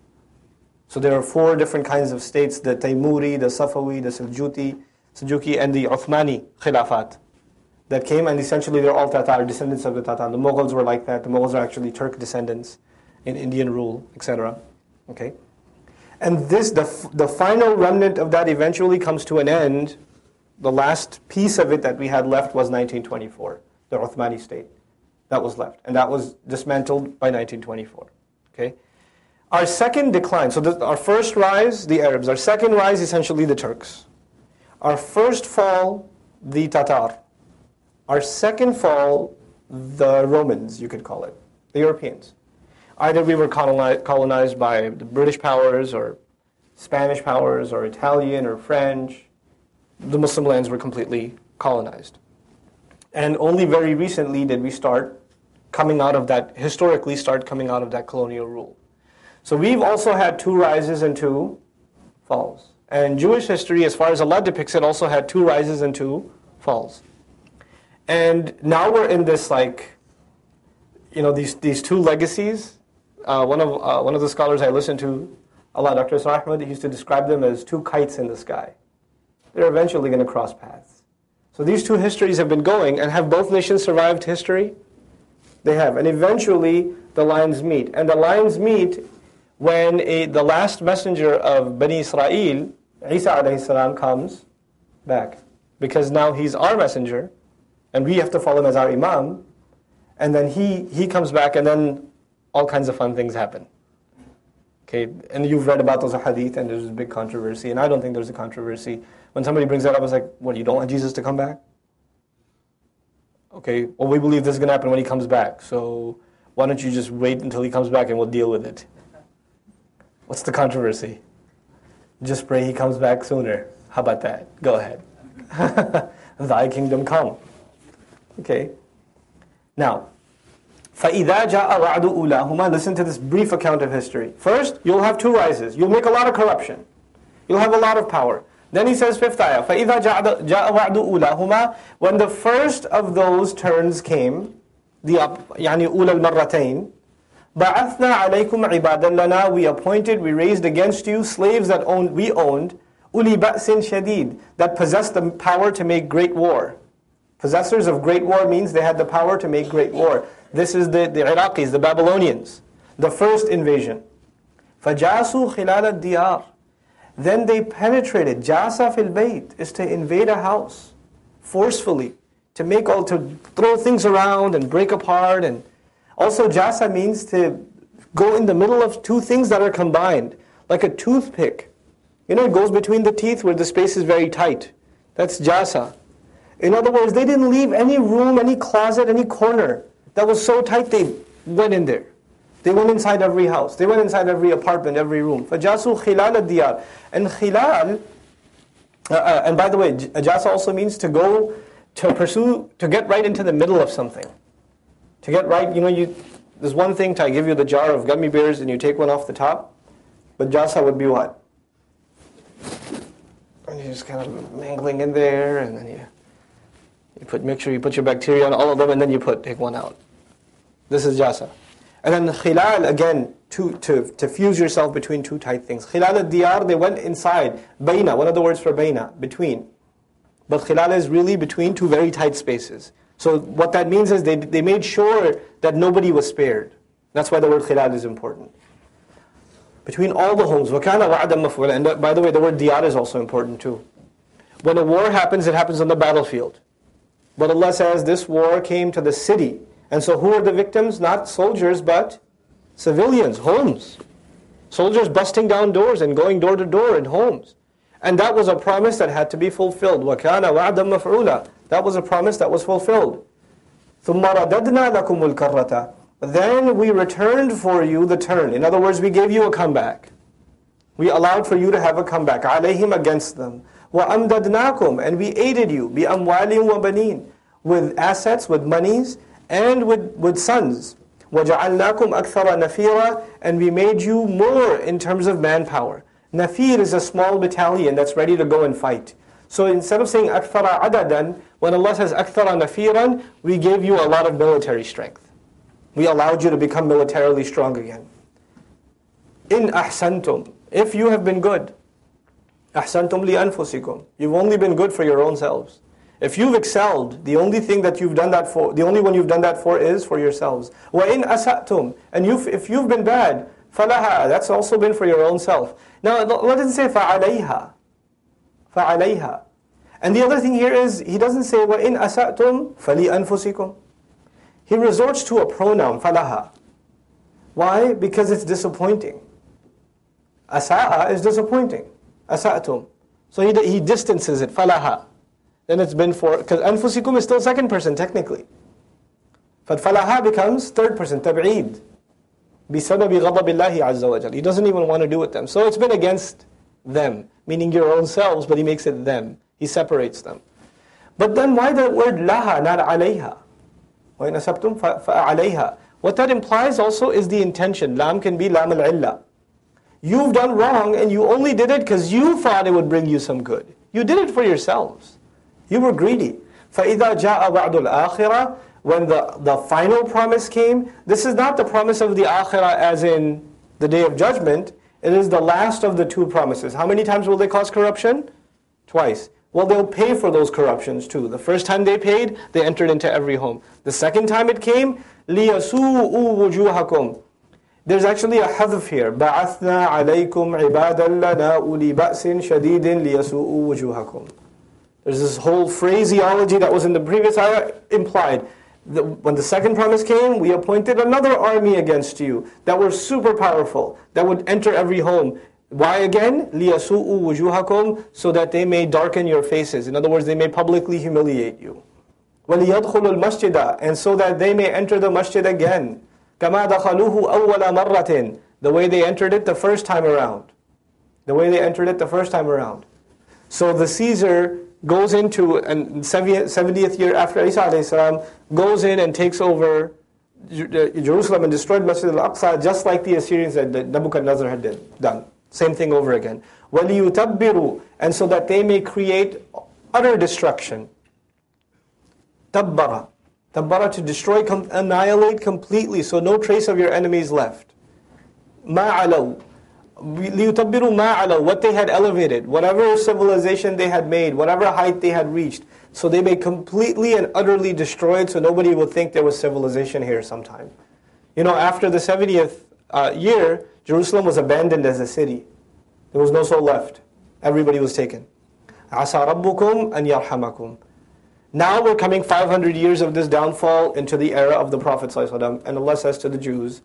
So there are four different kinds of states, the Taymuri, the Safawi, the Seljuki, Seljuki and the Uthmani Khilafat that came and essentially they're all Tatar, descendants of the Tatar. The Mughals were like that. The Mughals are actually Turk descendants in Indian rule, etc. Okay? And this, the, the final remnant of that eventually comes to an end. The last piece of it that we had left was 1924, the Uthmani state. That was left. And that was dismantled by 1924. Okay? Our second decline, so the, our first rise, the Arabs. Our second rise, essentially the Turks. Our first fall, the Tatar. Our second fall, the Romans, you could call it, the Europeans. Either we were colonized by the British powers or Spanish powers or Italian or French. The Muslim lands were completely colonized. And only very recently did we start coming out of that, historically start coming out of that colonial rule. So we've also had two rises and two falls. And Jewish history, as far as Allah depicts it, also had two rises and two falls. And now we're in this like, you know, these, these two legacies. Uh, one, of, uh, one of the scholars I listened to, Allah, Dr. Israr he used to describe them as two kites in the sky. They're eventually going to cross paths. So these two histories have been going, and have both nations survived history? They have. And eventually, the lines meet. And the lines meet when a, the last messenger of Bani Israel, Isa alayhi salam, comes back. Because now he's our messenger, and we have to follow him as our imam, and then he, he comes back, and then all kinds of fun things happen. Okay, and you've read about those hadith, and there's a big controversy, and I don't think there's a controversy. When somebody brings that up, it's like, what, you don't want Jesus to come back? Okay, well, we believe this is going to happen when he comes back, so why don't you just wait until he comes back and we'll deal with it? What's the controversy? Just pray he comes back sooner. How about that? Go ahead. Thy kingdom come. Okay. Now, فَإِذَا جَاءَ وَعْدُ أُولَاهُمَا Listen to this brief account of history. First, you'll have two rises. You'll make a lot of corruption. You'll have a lot of power. Then he says, fifth ayah, فَإِذَا جَاءَ وَعْدُ أُولَاهُمَا When the first of those turns came, the, يعني أولى المرتين, بَعَثْنَا عَلَيْكُمْ عِبَادًا لَنَا We appointed, we raised against you slaves that owned, we owned, uli ba'sin shadid, that possessed the power to make great war. Possessors of great war means they had the power to make great war. This is the, the Iraqis, the Babylonians, the first invasion. فَجَاسُوا خِلَالَ الدِّيَارِ Then they penetrated. Jasa fil bayt is to invade a house forcefully, to make all, to throw things around and break apart. And also jasa means to go in the middle of two things that are combined, like a toothpick. You know, it goes between the teeth where the space is very tight. That's jasa. In other words, they didn't leave any room, any closet, any corner that was so tight they went in there. They went inside every house. They went inside every apartment, every room. فَجَاسُوا خِلَالَ الدِّيَارِ And khilal, uh, uh, and by the way, jasa also means to go, to pursue, to get right into the middle of something. To get right, you know, you, there's one thing to give you the jar of gummy bears and you take one off the top, but jasa would be what? And you're just kind of mangling in there, and then you, you put, make sure you put your bacteria on all of them, and then you put, take one out. This is jasa. And then khilal, again, to, to, to fuse yourself between two tight things. Khilal al-diyar, they went inside. Baina, one of the words for baina, between. But khilal is really between two very tight spaces. So what that means is they, they made sure that nobody was spared. That's why the word khilal is important. Between all the homes. وَكَانَ وَعْدًا مَفْعُولًا And by the way, the word diyar is also important too. When a war happens, it happens on the battlefield. But Allah says this war came to the city. And so who are the victims? Not soldiers, but civilians, homes. Soldiers busting down doors and going door to door in homes. And that was a promise that had to be fulfilled. وَكَانَ وَعْدًا مَفْعُولًا That was a promise that was fulfilled. ثُمَّ رَدَدْنَا لَكُمُ الْكَرَّةَ Then we returned for you the turn. In other words, we gave you a comeback. We allowed for you to have a comeback. عَلَيْهِمْ against them. وَأَمْدَدْنَاكُمْ And we aided you. بِأَمْوَالٍ وَبَنِينَ With assets, with monies, and with, with sons. وَجَعَلْنَاكُمْ أَكْثَرَ نَفِيرًا And we made you more in terms of manpower. Nafir is a small battalion that's ready to go and fight. So instead of saying أَكْثَرَ عَدَدًا, when Allah says أَكْثَرَ نَفِيرًا, we gave you a lot of military strength. We allowed you to become militarily strong again. In أحسنتم, if you have been good, أحسنتم لأنفسكم, you've only been good for your own selves. If you've excelled, the only thing that you've done that for, the only one you've done that for is for yourselves. وَإِنْ أَسَأْتُمْ And you've, if you've been bad, فَلَهَا That's also been for your own self. Now, Allah doesn't say فَعَلَيْهَا فَعَلَيْهَا And the other thing here is, He doesn't say وَإِنْ أَسَأْتُمْ فَلِأَنفُسِكُمْ He resorts to a pronoun, فَلَهَا Why? Because it's disappointing. Asa'a is disappointing. Asa'tum. So he, he distances it, فَلَهَا then it's been for, because أنفسكم is still second person technically. But فَلَهَا becomes third person, تبعيد. بسبب غضب الله عز وجل. He doesn't even want to do with them. So it's been against them, meaning your own selves, but he makes it them. He separates them. But then why the word laha, not alayha? What that implies also is the intention. Lam can be lam al You've done wrong and you only did it because you thought it would bring you some good. You did it for yourselves. You were greedy. فَإِذَا جَاءَ وَعْدُ الْآخِرَةِ When the, the final promise came, this is not the promise of the akhirah as in the day of judgment. It is the last of the two promises. How many times will they cause corruption? Twice. Well, they'll pay for those corruptions too. The first time they paid, they entered into every home. The second time it came, لِيَسُوءُوا وُجُوهَكُمْ There's actually a hadf here. بَعَثْنَا عَلَيْكُمْ عِبَادًا لَنَا أُولِي بَأْسٍ شَدِيدٍ لِيَسُوءُوا وُجُوهَكُمْ there's this whole phraseology that was in the previous ayah implied. that when the second promise came, we appointed another army against you that were super powerful, that would enter every home. Why again? لِيَسُوءُوا وُجُوهَكُمْ So that they may darken your faces. In other words, they may publicly humiliate you. وَلِيَدْخُلُوا الْمَسْجِدَ And so that they may enter the masjid again. كَمَا دَخَلُوهُ أَوَّلَ مَرَّةٍ The way they entered it the first time around. The way they entered it the first time around. So the Caesar goes into, and 70th year after Isa salam, goes in and takes over Jerusalem and destroyed Masjid al-Aqsa just like the Assyrians that Nebuchadnezzar had did, done. Same thing over again. وَلِيُتَبِّرُوا And so that they may create utter destruction. Tabbara. Tabbara to destroy, annihilate completely so no trace of your enemies left. مَعَلَوْا لِيُتَبِّرُوا مَا عَلَوْا What they had elevated, whatever civilization they had made, whatever height they had reached, so they may completely and utterly destroy it so nobody will think there was civilization here sometime. You know, after the 70th uh, year, Jerusalem was abandoned as a city. There was no soul left. Everybody was taken. عَسَى رَبُّكُمْ أَنْ يَرْحَمَكُمْ Now we're coming 500 years of this downfall into the era of the Prophet ﷺ, and Allah says to the Jews,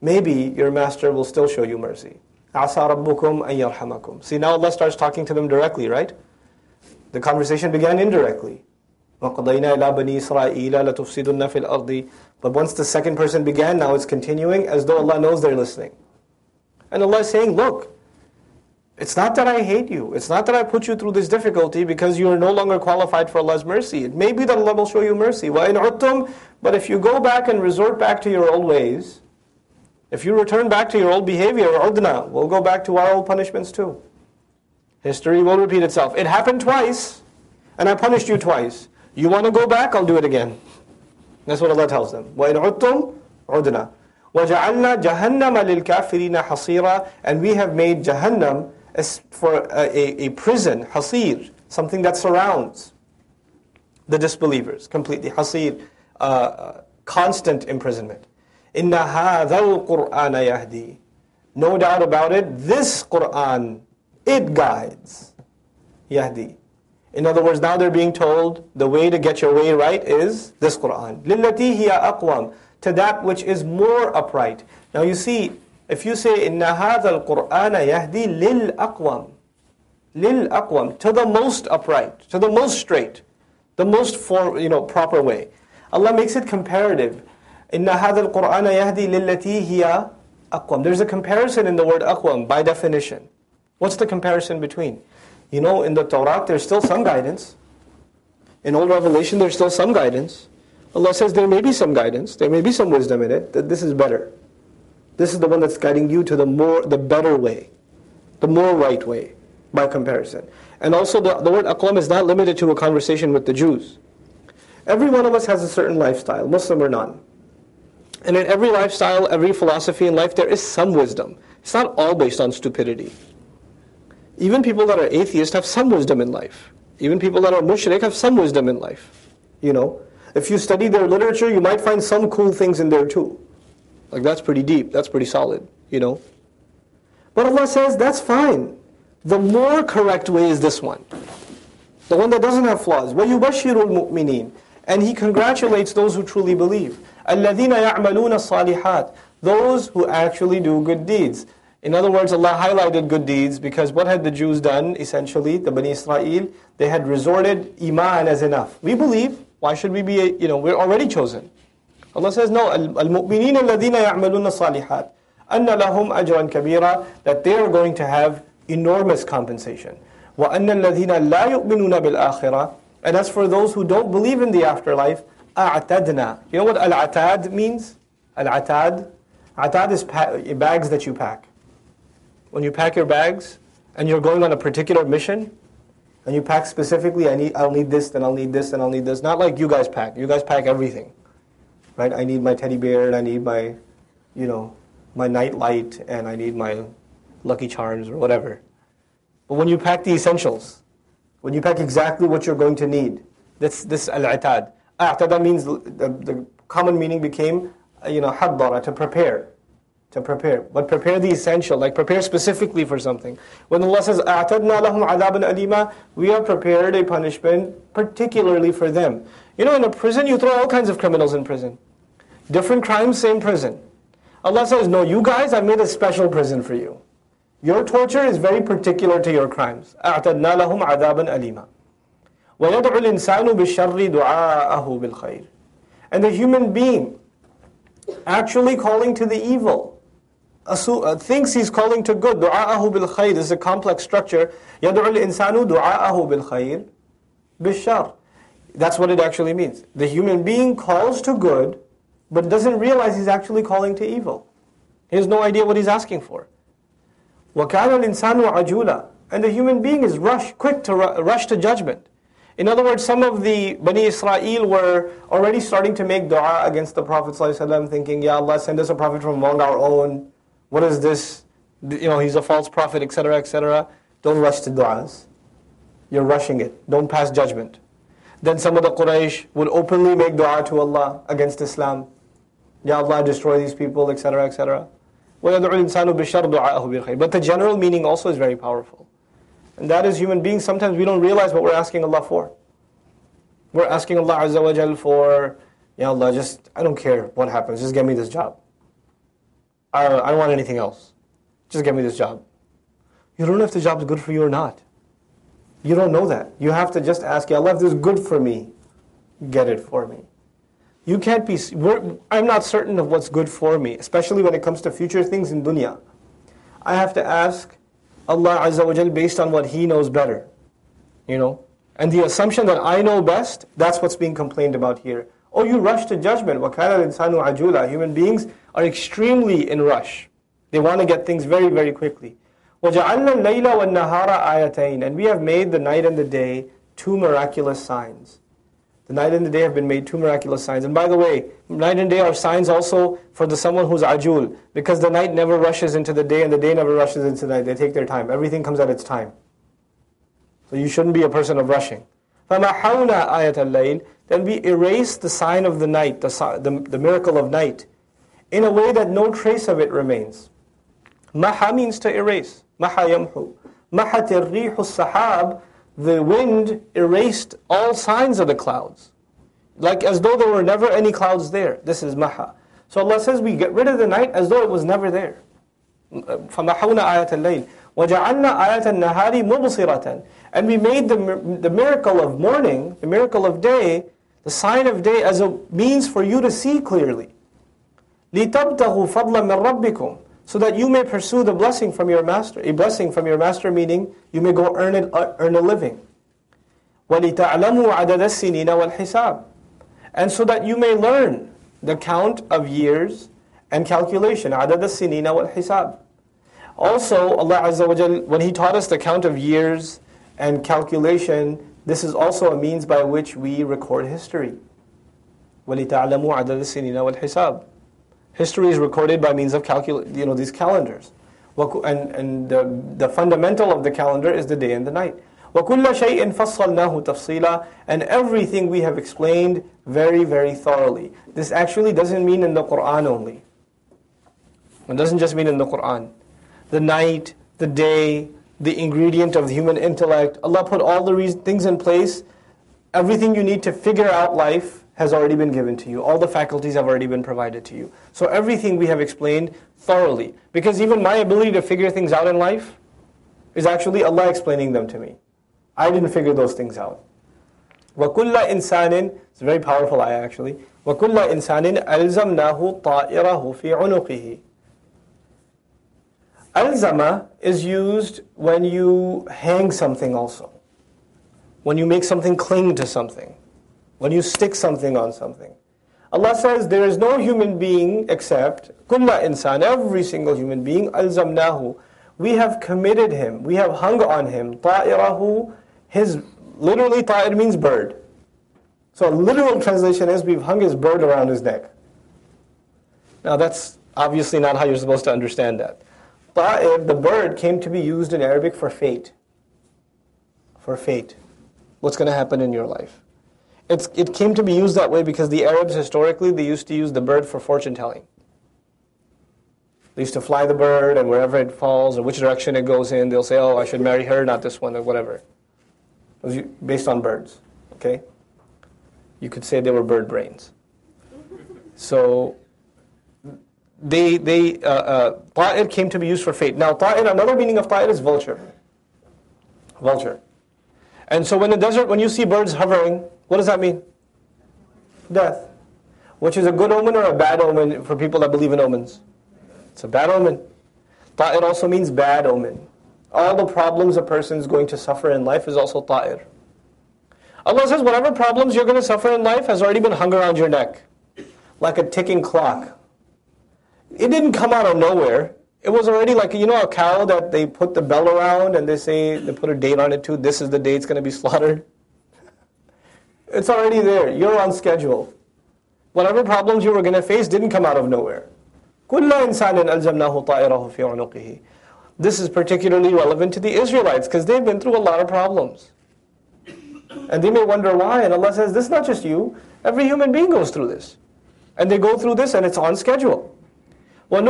maybe your master will still show you mercy. عَسَى رَبُّكُمْ أَنْ يَرْحَمَكُمْ See now Allah starts talking to them directly, right? The conversation began indirectly. وَقَضَيْنَا إِلَى بَنِي إِسْرَائِيلَ لَتُفْسِدُنَّ فِي الْأَرْضِ but once the second person began, now it's continuing as though Allah knows they're listening. And Allah is saying, look, it's not that I hate you. It's not that I put you through this difficulty because you are no longer qualified for Allah's mercy. It may be that Allah will show you mercy. But if you go back and resort back to your old ways, if you return back to your old behavior, udna, we'll go back to our old punishments too. History will repeat itself. It happened twice, and I punished you twice. You want to go back? I'll do it again. That's what Allah tells them. وَإِنْ عُدْتُمْ عُدْنَا وَجَعَلْنَا جَهَنَّمَ لِلْكَافِرِينَ حَصِيرًا And we have made Jahannam as for a, a, a prison, hasir, something that surrounds the disbelievers completely. Hasir, uh, uh, constant imprisonment. Inna hadha Qur'an yahdi. No doubt about it, this Qur'an, it guides. Yahdi. In other words, now they're being told the way to get your way right is this Qur'an. لِلَّتِي هِيَ أَقْوَمْ To that which is more upright. Now you see, if you say, إِنَّ هَذَا الْقُرْآنَ يَهْدِي لِلْأَقْوَمِ لِلْأَقْوَمِ To the most upright, to the most straight, the most for, you know, proper way. Allah makes it comparative. إِنَّ هَذَا الْقُرْآنَ يَهْدِي لِلَّتِي هِيَ أَقْوَمِ There's a comparison in the word أقوم by definition. What's the comparison between? You know, in the Torah, there's still some guidance. In Old Revelation, there's still some guidance. Allah says there may be some guidance, there may be some wisdom in it, that this is better. This is the one that's guiding you to the more, the better way, the more right way, by comparison. And also, the, the word aqwam is not limited to a conversation with the Jews. Every one of us has a certain lifestyle, Muslim or non. And in every lifestyle, every philosophy in life, there is some wisdom. It's not all based on stupidity Even people that are atheists have some wisdom in life. Even people that are mushrik have some wisdom in life. You know, if you study their literature, you might find some cool things in there too. Like that's pretty deep, that's pretty solid, you know. But Allah says that's fine. The more correct way is this one. The one that doesn't have flaws. وَيُبَشِّرُ الْمُؤْمِنِينَ And He congratulates those who truly believe. الَّذِينَ يَعْمَلُونَ الصَّالِحَاتِ Those who actually do good deeds. In other words, Allah highlighted good deeds because what had the Jews done, essentially, the Bani Israel? They had resorted iman as enough. We believe, why should we be, you know, we're already chosen. Allah says, no, al-mu'mineen alladhina ya'maluna salihat, anna lahum ajran kabira, that they are going to have enormous compensation. وَأَنَّ الَّذِينَ لَا يُؤْمِنُونَ بِالْآخِرَةِ And as for those who don't believe in the afterlife, أَعْتَدْنَا You know what al-atad means? Al-atad? Atad is bags that you pack when you pack your bags and you're going on a particular mission, and you pack specifically, I need, I'll need this, then I'll need this, then I'll need this. Not like you guys pack. You guys pack everything, right? I need my teddy bear, and I need my, you know, my night light, and I need my Lucky Charms or whatever. But when you pack the essentials, when you pack exactly what you're going to need, that's this al-atad. A'tada ah, means the, the, the common meaning became, you know, haddara, to prepare to prepare. But prepare the essential, like prepare specifically for something. When Allah says, أَعْتَدْنَا لَهُمْ عَذَابًا أَلِيمًا We have prepared a punishment particularly for them. You know, in a prison, you throw all kinds of criminals in prison. Different crimes, same prison. Allah says, no, you guys, I made a special prison for you. Your torture is very particular to your crimes. أَعْتَدْنَا لَهُمْ عَذَابًا أَلِيمًا وَيَدْعُ الْإِنسَانُ بِالشَّرِّ دُعَاءَهُ بِالْخَيْرِ And the human being actually calling to the evil uh, thinks he's calling to good. Du'a'ahu bil khayr. This is a complex structure. يَدْعُ الْإِنسَانُ دُعَاءَهُ بِالْخَيْرِ بِالشَّرِ That's what it actually means. The human being calls to good, but doesn't realize he's actually calling to evil. He has no idea what he's asking for. وَكَانَ الْإِنسَانُ عَجُولًا And the human being is rush, quick to rush to judgment. In other words, some of the Bani Israel were already starting to make dua against the Prophet ﷺ, thinking, Ya Allah, send us a prophet from among our own. What is this? You know, he's a false prophet, etc., etc. Don't rush to du'as. You're rushing it. Don't pass judgment. Then some of the Quraysh would openly make dua to Allah against Islam. Ya Allah, destroy these people, etc., etc. But the general meaning also is very powerful. And that is human beings, sometimes we don't realize what we're asking Allah for. We're asking Allah Azza wa Jal for, Ya Allah, just, I don't care what happens, just get me this job. I, don't want anything else. Just get me this job. You don't know if the job is good for you or not. You don't know that. You have to just ask, Allah, if this is good for me, get it for me. You can't be, I'm not certain of what's good for me, especially when it comes to future things in dunya. I have to ask Allah Azza wa based on what He knows better. You know? And the assumption that I know best, that's what's being complained about here. Oh, you rush to judgment. وَكَانَ الْإِنسَانُ عَجُولًا Human beings are extremely in rush. They want to get things very, very quickly. وَجَعَلْنَا اللَّيْلَ وَالنَّهَارَ آيَتَيْنِ And we have made the night and the day two miraculous signs. The night and the day have been made two miraculous signs. And by the way, night and day are signs also for the someone who's ajul, because the night never rushes into the day and the day never rushes into the night. They take their time. Everything comes at its time. So you shouldn't be a person of rushing. فَمَحَوْنَا آيَةَ اللَّيْلِ Then we erase the sign of the night, the, the, the miracle of night, in a way that no trace of it remains. Maha means to erase. Maha yamhu. Mahat الريح السحاب the wind erased all signs of the clouds. Like as though there were never any clouds there. This is maha. So Allah says we get rid of the night as though it was never there. فَمَحَوْنَا آيَةَ اللَّيْلِ وَجَعَلْنَا آيَةَ النَّهَارِ مُبْصِرَةً And we made the, the miracle of morning, the miracle of day, the sign of day as a means for you to see clearly. لِتَبْتَغُوا فَضْلًا مِّن رَبِّكُمْ so that you may pursue the blessing from your master. A blessing from your master meaning you may go earn, it, uh, earn a living. وَلِتَعْلَمُوا عَدَدَ السِّنِينَ وَالْحِسَابِ And so that you may learn the count of years and calculation. عَدَدَ السِّنِينَ وَالْحِسَابِ Also, Allah Azza wa Jal, when He taught us the count of years and calculation, this is also a means by which we record history. وَلِتَعْلَمُوا عَدَدَ السِّنِينَ وَالْحِسَابِ History is recorded by means of calcul- you know, these calendars. And, and the, the fundamental of the calendar is the day and the night. وَكُلَّ شَيْءٍ فَصَّلْنَاهُ تَفْصِيلًا And everything we have explained very, very thoroughly. This actually doesn't mean in the Qur'an only. It doesn't just mean in the Qur'an. The night, the day, the ingredient of the human intellect. Allah put all the things in place. Everything you need to figure out life has already been given to you. All the faculties have already been provided to you. So everything we have explained thoroughly. Because even my ability to figure things out in life is actually Allah explaining them to me. I didn't figure those things out. وَكُلَّ إِنسَانٍ It's a very powerful ayah actually. وَكُلَّ إِنسَانٍ أَلْزَمْنَاهُ طَائِرَهُ فِي عُنُقِهِ Alzama is used when you hang something also. When you make something cling to something when you stick something on something. Allah says there is no human being except kulla insan, every single human being, alzamnahu. We have committed him, we have hung on him, ta'irahu, his, literally ta'ir means bird. So a literal translation is we've hung his bird around his neck. Now that's obviously not how you're supposed to understand that. Ta'ir, the bird, came to be used in Arabic for fate. For fate. What's going to happen in your life. It's, it came to be used that way because the Arabs historically, they used to use the bird for fortune telling. They used to fly the bird, and wherever it falls or which direction it goes in, they'll say, oh, I should marry her, not this one, or whatever. based on birds, okay? You could say they were bird brains. So, they, they, uh, uh, came to be used for fate. Now, ta'ir, another meaning of ta'ir is vulture. Vulture. And so when the desert, when you see birds hovering, what does that mean? Death. Which is a good omen or a bad omen for people that believe in omens? It's a bad omen. Ta'ir also means bad omen. All the problems a person is going to suffer in life is also ta'ir. Allah says whatever problems you're going to suffer in life has already been hung around your neck. Like a ticking clock. It didn't come out of nowhere. It was already like, you know, a cow that they put the bell around and they say, they put a date on it too. This is the day it's going to be slaughtered. It's already there. You're on schedule. Whatever problems you were going to face didn't come out of nowhere. This is particularly relevant to the Israelites because they've been through a lot of problems. And they may wonder why. And Allah says, this is not just you. Every human being goes through this. And they go through this and it's on schedule. And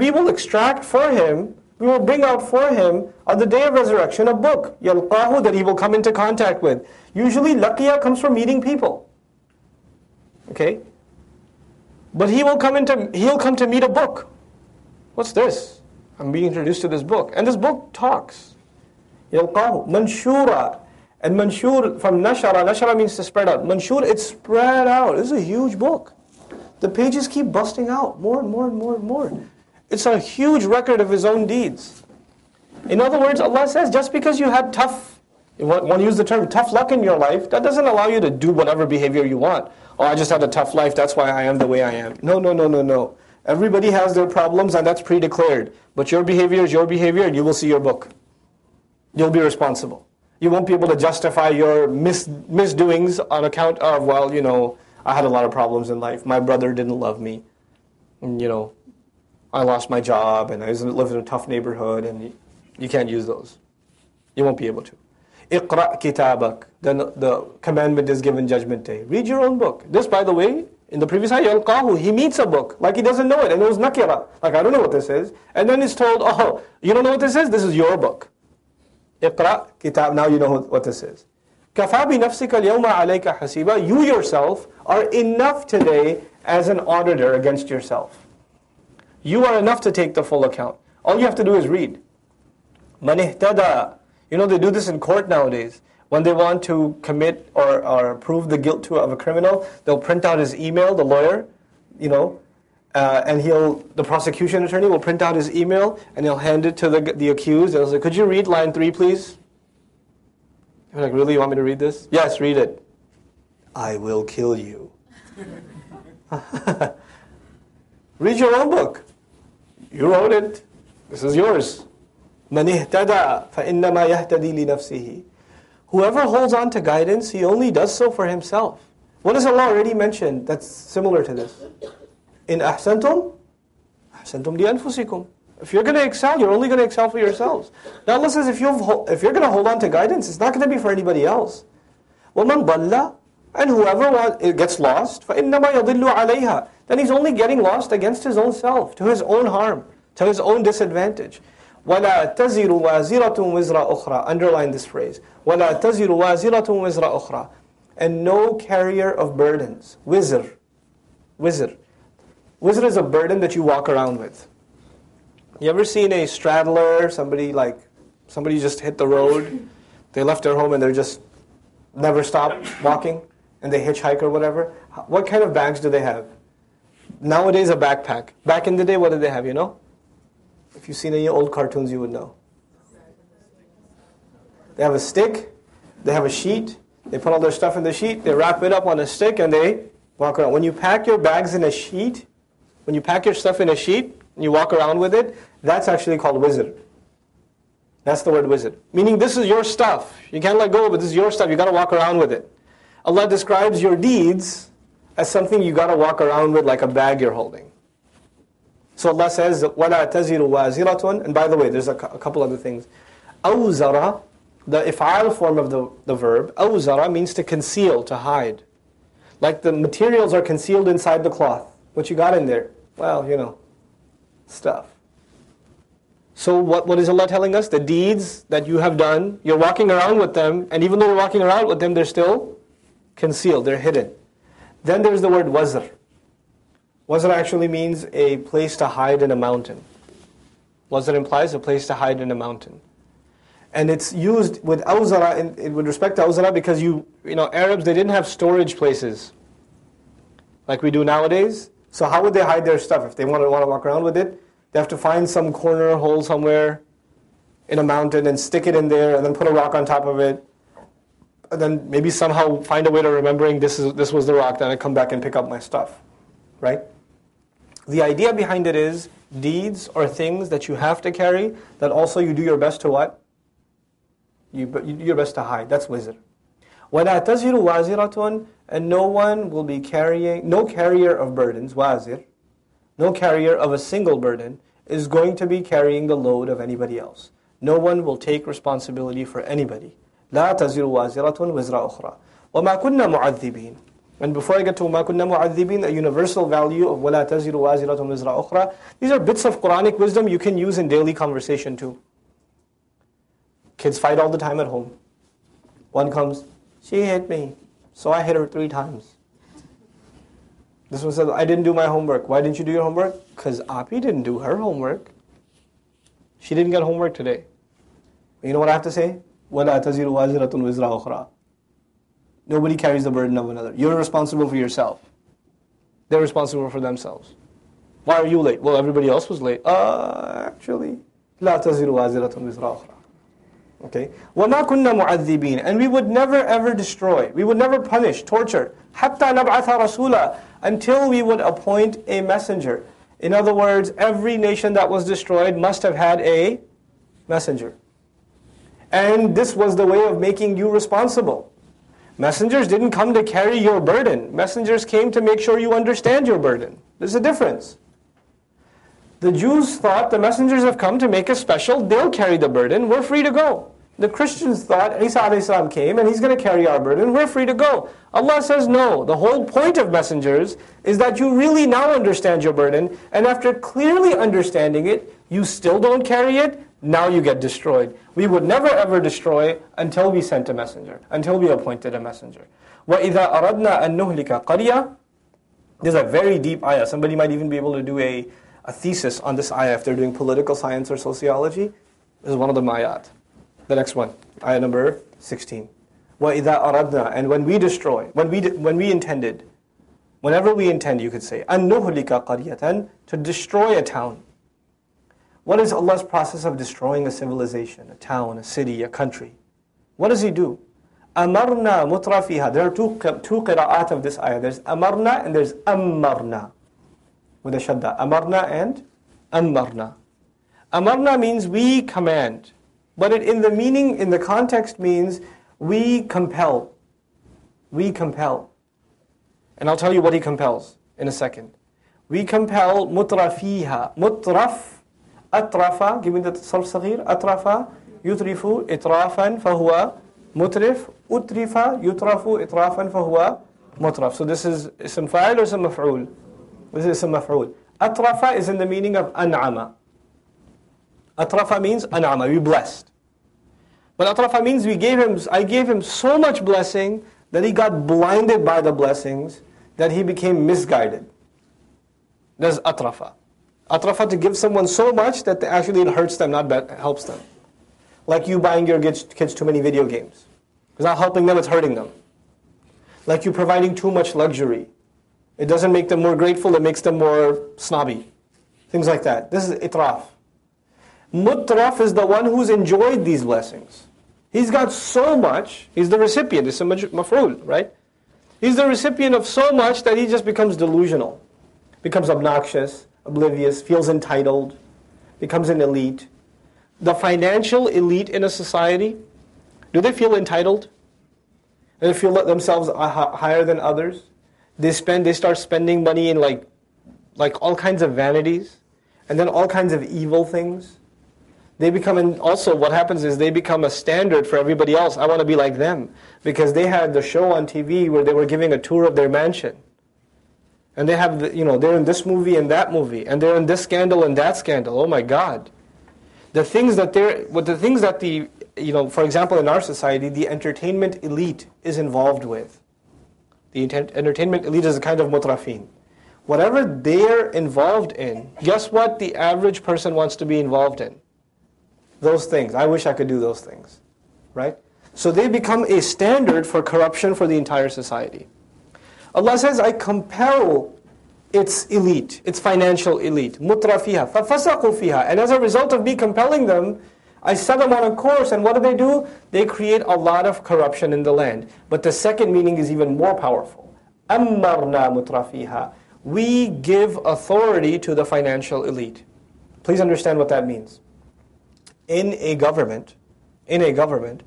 we will extract for him we will bring out for him on the day of resurrection a book, yalqahu, that he will come into contact with. Usually laqiya comes from meeting people. Okay? But he will come into he'll come to meet a book. What's this? I'm being introduced to this book. And this book talks. Yalqahu. Manshura. And manshur from nashara, nashara means to spread out. Manshur, it's spread out. This is a huge book. The pages keep busting out more and more and more and more. It's a huge record of his own deeds. In other words, Allah says just because you had tough, to use the term tough luck in your life, that doesn't allow you to do whatever behavior you want. Oh, I just had a tough life, that's why I am the way I am. No, no, no, no, no. Everybody has their problems and that's pre-declared. But your behavior is your behavior and you will see your book. You'll be responsible. You won't be able to justify your mis- misdoings on account of, well, you know, I had a lot of problems in life. My brother didn't love me. And, you know, I lost my job and I lived in a tough neighborhood and you, you can't use those. You won't be able to. Iqra kitabak. Then the commandment is given judgment day. Read your own book. This, by the way, in the previous ayah, yalqahu, he meets a book, like he doesn't know it, and it was nakira. Like, I don't know what this is. And then he's told, oh, you don't know what this is? This is your book. Iqra kitab, now you know what this is. Kafa bi nafsika al-yawma alayka hasiba. You yourself are enough today as an auditor against yourself. You are enough to take the full account. All you have to do is read. Ihtada. You know, they do this in court nowadays. When they want to commit or, or prove the guilt to, of a criminal, they'll print out his email, the lawyer, you know, uh, and he'll, the prosecution attorney will print out his email and he'll hand it to the, the accused. And he'll say, Could you read line three, please? You're like, Really? You want me to read this? Yes, read it. I will kill you. read your own book. You wrote it. This is yours. من اهتدى فإنما يهتدي لنفسه. Whoever holds on to guidance, he only does so for himself. What does Allah already mention that's similar to this? In ahsantum, ahsantum li anfusikum. If you're going to excel, you're only going to excel for yourselves. Now Allah says if, you if you're going to hold on to guidance, it's not going to be for anybody else. وَمَنْ ضَلَّ And whoever gets lost, فَإِنَّمَا يَضِلُّ عَلَيْهَا Then he's only getting lost against his own self, to his own harm, to his own disadvantage. وَلَا تَزِرُ وَازِرَةٌ وِزْرَ أُخْرَى Underline this phrase. وَلَا تَزِرُ وَازِرَةٌ وِزْرَ أُخْرَى And no carrier of burdens. Wizr. Wizr. Wizr is a burden that you walk around with. You ever seen a straddler, somebody like, somebody just hit the road, they left their home and they're just never stop walking, and they hitchhike or whatever? What kind of bags do they have? Nowadays, a backpack. Back in the day, what did they have, you know? If you've seen any old cartoons, you would know. They have a stick, they have a sheet, they put all their stuff in the sheet, they wrap it up on a stick, and they walk around. When you pack your bags in a sheet, when you pack your stuff in a sheet, you walk around with it, that's actually called wizr. That's the word wizr. Meaning this is your stuff. You can't let go of it. This is your stuff. You got to walk around with it. Allah describes your deeds as something you got to walk around with like a bag you're holding. So Allah says, وَلَا تَزِرُ وَازِرَةٌ And by the way, there's a, a couple other things. أَوْزَرَ, the if'al form of the, the verb, أَوْزَرَ means to conceal, to hide. Like the materials are concealed inside the cloth. What you got in there? Well, you know, stuff. So what, what is Allah telling us? The deeds that you have done, you're walking around with them, and even though you're walking around with them, they're still concealed, they're hidden. Then there's the word wazr. Wazr actually means a place to hide in a mountain. Wazr implies a place to hide in a mountain. And it's used with awzara, in, in, with respect to awzara, because you, you know, Arabs, they didn't have storage places like we do nowadays. So how would they hide their stuff? If they want to, want to walk around with it, they have to find some corner hole somewhere in a mountain and stick it in there and then put a rock on top of it. And then maybe somehow find a way to remembering this, is, this was the rock, then I come back and pick up my stuff. Right? The idea behind it is deeds are things that you have to carry that also you do your best to what? You, you do your best to hide. That's wizr. وَلَا تَزِرُ وَازِرَةٌ And no one will be carrying, no carrier of burdens, wazir, no carrier of a single burden is going to be carrying the load of anybody else. No one will take responsibility for anybody. لا تزر وازرة وزر أخرى وما كنا معذبين and before I get to وَمَا كُنَّا مُعَذِّبِينَ, a universal value of وَلَا تَزِرُ وَازِرَةٌ وِزْرَ أُخْرَى These are bits of Quranic wisdom you can use in daily conversation too. Kids fight all the time at home. One comes, she hit me, so I hit her three times. This one says, I didn't do my homework. Why didn't you do your homework? Because Api didn't do her homework. She didn't get homework today. You know what I have to say? Nobody carries the burden of another. You're responsible for yourself. They're responsible for themselves. Why are you late? Well, everybody else was late. Uh, actually, لا تزر وازرة وزر أخرى. Okay? وَمَا كُنَّا مُعَذِّبِينَ And we would never ever destroy. We would never punish, torture. حَتَّى نَبْعَثَ رَسُولًا Until we would appoint a messenger. In other words, every nation that was destroyed must have had a messenger. And this was the way of making you responsible. Messengers didn't come to carry your burden. Messengers came to make sure you understand your burden. There's a difference. The Jews thought the messengers have come to make us special. They'll carry the burden. We're free to go. The Christians thought Isa came and he's going to carry our burden. We're free to go. Allah says no. The whole point of messengers is that you really now understand your burden. And after clearly understanding it, you still don't carry it. Now you get destroyed. We would never ever destroy until we sent a messenger, until we appointed a messenger. وَإِذَا أَرَدْنَا أَن نُهْلِكَ قَرْيَةً This is a very deep ayah. Somebody might even be able to do a, a thesis on this ayah if they're doing political science or sociology. This is one of the ayat. The next one, ayah number 16. وَإِذَا أَرَدْنَا And when we destroy, when we, when we intended, whenever we intend, you could say, أَن نُهْلِكَ قَرْيَةً To destroy a town. What is Allah's process of destroying a civilization, a town, a city, a country? What does He do? Amarna mutrafiha. There are two, two qira'at of this ayah. There's amarna and there's ammarna. With a shadda. Amarna and ammarna. Amarna means we command. But it, in the meaning, in the context, means we compel. We compel. And I'll tell you what he compels in a second. We compel mutrafiha. Mutraf, atrafa, give me the sarf saghir, atrafa, yutrifu, itrafan, fahuwa, mutrif, utrifa, yutrafu, itrafan, fahuwa, mutraf. So this is ism fa'il or ism maf'ul? This is ism maf'ul. Atrafa is in the meaning of an'ama. Atrafa means an'ama, we blessed. But atrafa means we gave him, I gave him so much blessing that he got blinded by the blessings that he became misguided. That's atrafa. Atrafa to give someone so much that actually it hurts them, not helps them. Like you buying your kids too many video games. It's not helping them, it's hurting them. Like you providing too much luxury. It doesn't make them more grateful, it makes them more snobby. Things like that. This is itraf. Mutraf is the one who's enjoyed these blessings. He's got so much, he's the recipient, it's a maf'ul, right? He's the recipient of so much that he just becomes delusional, becomes obnoxious, oblivious, feels entitled, becomes an elite. The financial elite in a society, do they feel entitled? Do they feel themselves higher than others? They spend, they start spending money in like, like all kinds of vanities, and then all kinds of evil things. They become, and also what happens is they become a standard for everybody else. I want to be like them because they had the show on TV where they were giving a tour of their mansion and they have, the, you know, they're in this movie and that movie, and they're in this scandal and that scandal. Oh my God. The things that they're, what the things that the, you know, for example, in our society, the entertainment elite is involved with. The entertainment elite is a kind of mutrafin. Whatever they're involved in, guess what the average person wants to be involved in? those things. I wish I could do those things, right? So they become a standard for corruption for the entire society. Allah says, I compel its elite, its financial elite, mutrafiha, fafasaqu fiha. And as a result of me compelling them, I set them on a course, and what do they do? They create a lot of corruption in the land. But the second meaning is even more powerful. Ammarna mutrafiha. We give authority to the financial elite. Please understand what that means. In a government, in a government,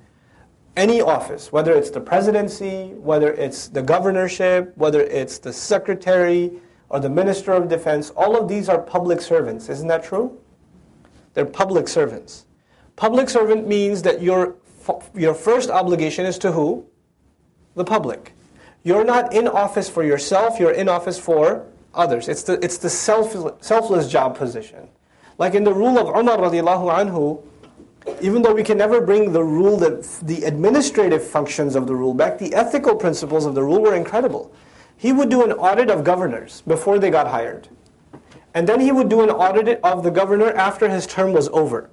any office, whether it's the presidency, whether it's the governorship, whether it's the secretary or the minister of defense, all of these are public servants. Isn't that true? They're public servants. Public servant means that your, your first obligation is to who? The public. You're not in office for yourself, you're in office for others. It's the, it's the self, selfless job position. Like in the rule of Umar radiallahu anhu, even though we can never bring the rule that the administrative functions of the rule back, the ethical principles of the rule were incredible. He would do an audit of governors before they got hired. And then he would do an audit of the governor after his term was over.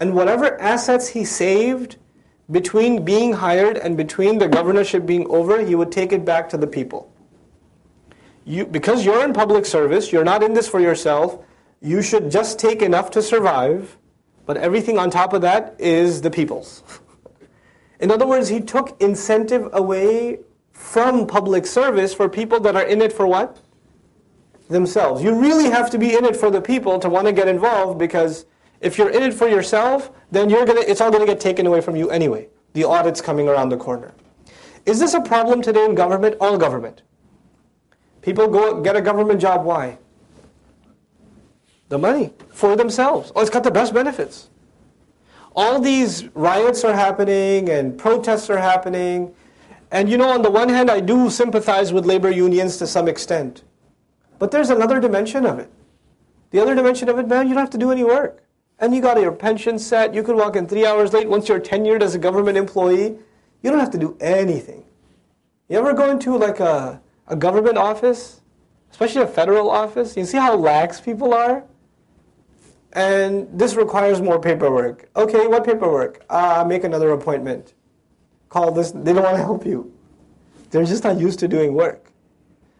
And whatever assets he saved between being hired and between the governorship being over, he would take it back to the people. You, because you're in public service, you're not in this for yourself, you should just take enough to survive, but everything on top of that is the people's. In other words, he took incentive away from public service for people that are in it for what? Themselves. You really have to be in it for the people to want to get involved because if you're in it for yourself, then you're gonna, it's all going to get taken away from you anyway. The audit's coming around the corner. Is this a problem today in government? All government. People go get a government job. Why? The money for themselves. Oh, it's got the best benefits. All these riots are happening and protests are happening. And you know, on the one hand, I do sympathize with labor unions to some extent. But there's another dimension of it. The other dimension of it, man, you don't have to do any work and you got your pension set. You could walk in three hours late. Once you're tenured as a government employee, you don't have to do anything. You ever go into like a, a government office, especially a federal office? You see how lax people are? And this requires more paperwork. Okay, what paperwork? Uh, make another appointment. Call this. They don't want to help you. They're just not used to doing work.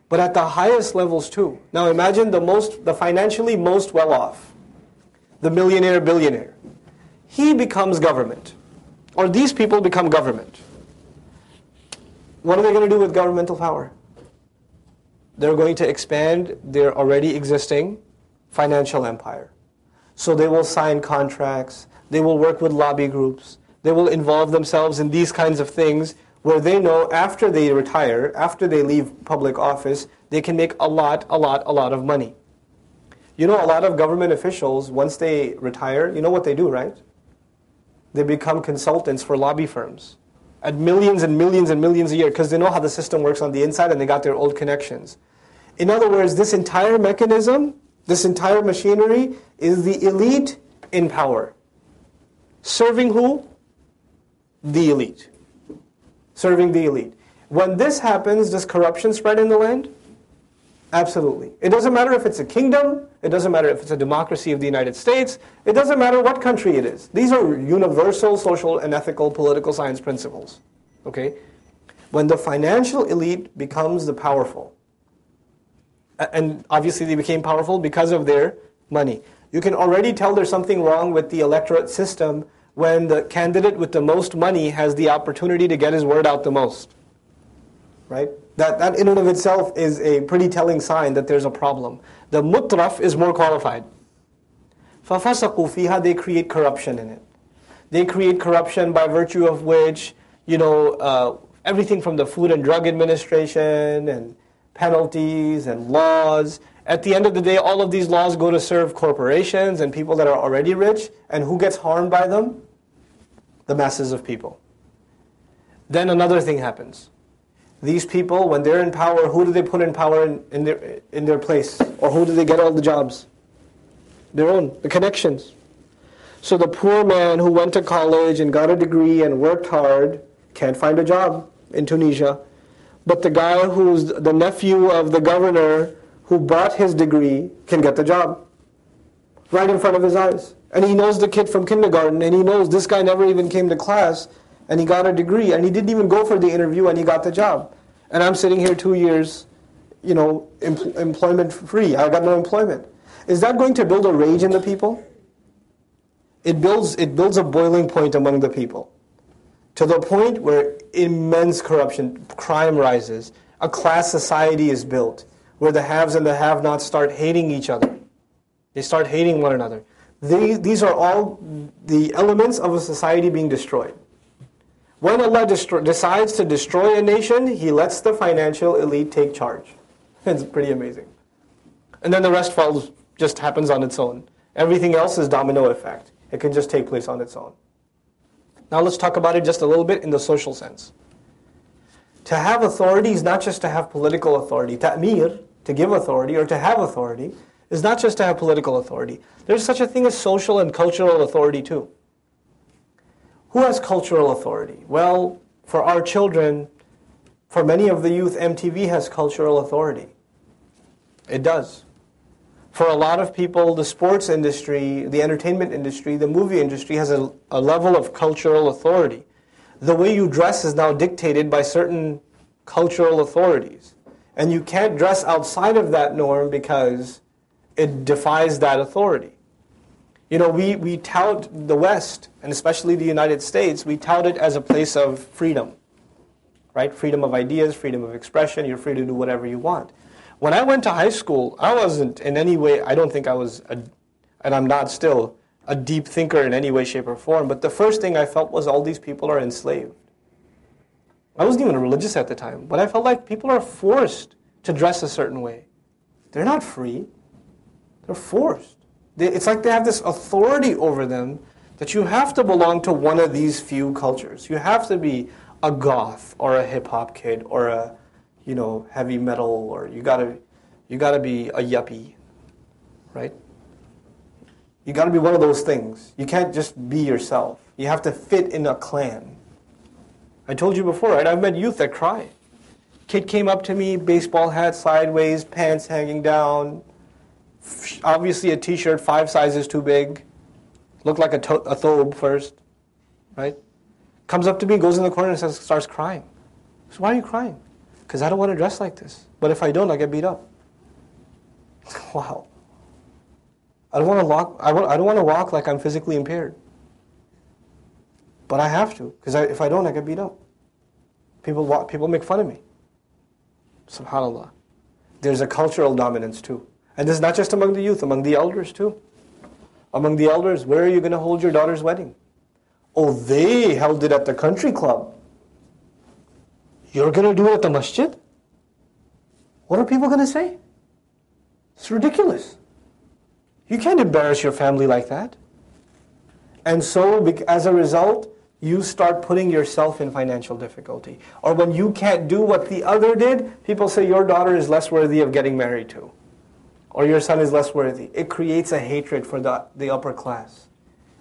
But at the highest levels too. Now imagine the most, the financially most well off the millionaire billionaire. He becomes government. Or these people become government. What are they going to do with governmental power? They're going to expand their already existing financial empire. So they will sign contracts, they will work with lobby groups, they will involve themselves in these kinds of things where they know after they retire, after they leave public office, they can make a lot, a lot, a lot of money. You know, a lot of government officials, once they retire, you know what they do, right? They become consultants for lobby firms at millions and millions and millions a year because they know how the system works on the inside and they got their old connections. In other words, this entire mechanism, this entire machinery is the elite in power. Serving who? The elite. Serving the elite. When this happens, does corruption spread in the land? Absolutely. It doesn't matter if it's a kingdom, it doesn't matter if it's a democracy of the United States, it doesn't matter what country it is. These are universal social and ethical political science principles. Okay? When the financial elite becomes the powerful, and obviously they became powerful because of their money You can already tell there's something wrong with the electorate system when the candidate with the most money has the opportunity to get his word out the most. Right? That, that in and of itself is a pretty telling sign that there's a problem. The mutraf is more qualified. فَفَسَقُوا فِيهَا They create corruption in it. They create corruption by virtue of which, you know, uh, everything from the Food and Drug Administration and penalties and laws. at the end of the day, all of these laws go to serve corporations and people that are already rich. And who gets harmed by them? The masses of people. Then another thing happens these people, when they're in power, who do they put in power in, in, their, in their place? Or who do they get all the jobs? Their own, the connections. So the poor man who went to college and got a degree and worked hard can't find a job in Tunisia. But the guy who's the nephew of the governor who bought his degree can get the job right in front of his eyes. And he knows the kid from kindergarten and he knows this guy never even came to class and he got a degree and he didn't even go for the interview and he got the job. And I'm sitting here two years, you know, em- employment free. I got no employment. Is that going to build a rage in the people? It builds, it builds a boiling point among the people to the point where immense corruption, crime rises, a class society is built where the haves and the have nots start hating each other. They start hating one another. They, these are all the elements of a society being destroyed. When Allah decides to destroy a nation, He lets the financial elite take charge. It's pretty amazing. And then the rest falls, just happens on its own. Everything else is domino effect. It can just take place on its own. Now let's talk about it just a little bit in the social sense. To have authority is not just to have political authority. Ta'mir, to give authority or to have authority, is not just to have political authority. There's such a thing as social and cultural authority too. Who has cultural authority? Well, for our children, for many of the youth, MTV has cultural authority. It does. For a lot of people, the sports industry, the entertainment industry, the movie industry has a, a level of cultural authority. The way you dress is now dictated by certain cultural authorities. And you can't dress outside of that norm because it defies that authority. You know, we, we tout the West, and especially the United States, we tout it as a place of freedom, right? Freedom of ideas, freedom of expression, you're free to do whatever you want. When I went to high school, I wasn't in any way, I don't think I was, a, and I'm not still, a deep thinker in any way, shape, or form, but the first thing I felt was all these people are enslaved. I wasn't even religious at the time, but I felt like people are forced to dress a certain way. They're not free, they're forced. They, it's like they have this authority over them that you have to belong to one of these few cultures. You have to be a goth or a hip hop kid or a you know heavy metal or you gotta you gotta be a yuppie, right? You gotta be one of those things. You can't just be yourself. You have to fit in a clan. I told you before, right? I've met youth that cry. Kid came up to me, baseball hat sideways, pants hanging down, obviously a t-shirt five sizes too big, looked like a, to- a thobe first, right? Comes up to me, goes in the corner and says, starts crying. So why are you crying? Because I don't want to dress like this. But if I don't, I get beat up. wow. I don't want to walk. I, I don't want to walk like I'm physically impaired. But I have to, because if I don't, I get beat up. People, people make fun of me. Subhanallah. There's a cultural dominance too. And this is not just among the youth, among the elders too. Among the elders, where are you going to hold your daughter's wedding? Oh, they held it at the country club. You're going to do it at the masjid? What are people going to say? It's ridiculous. You can't embarrass your family like that. And so, as a result, you start putting yourself in financial difficulty. Or when you can't do what the other did, people say your daughter is less worthy of getting married to or your son is less worthy. It creates a hatred for the, the upper class.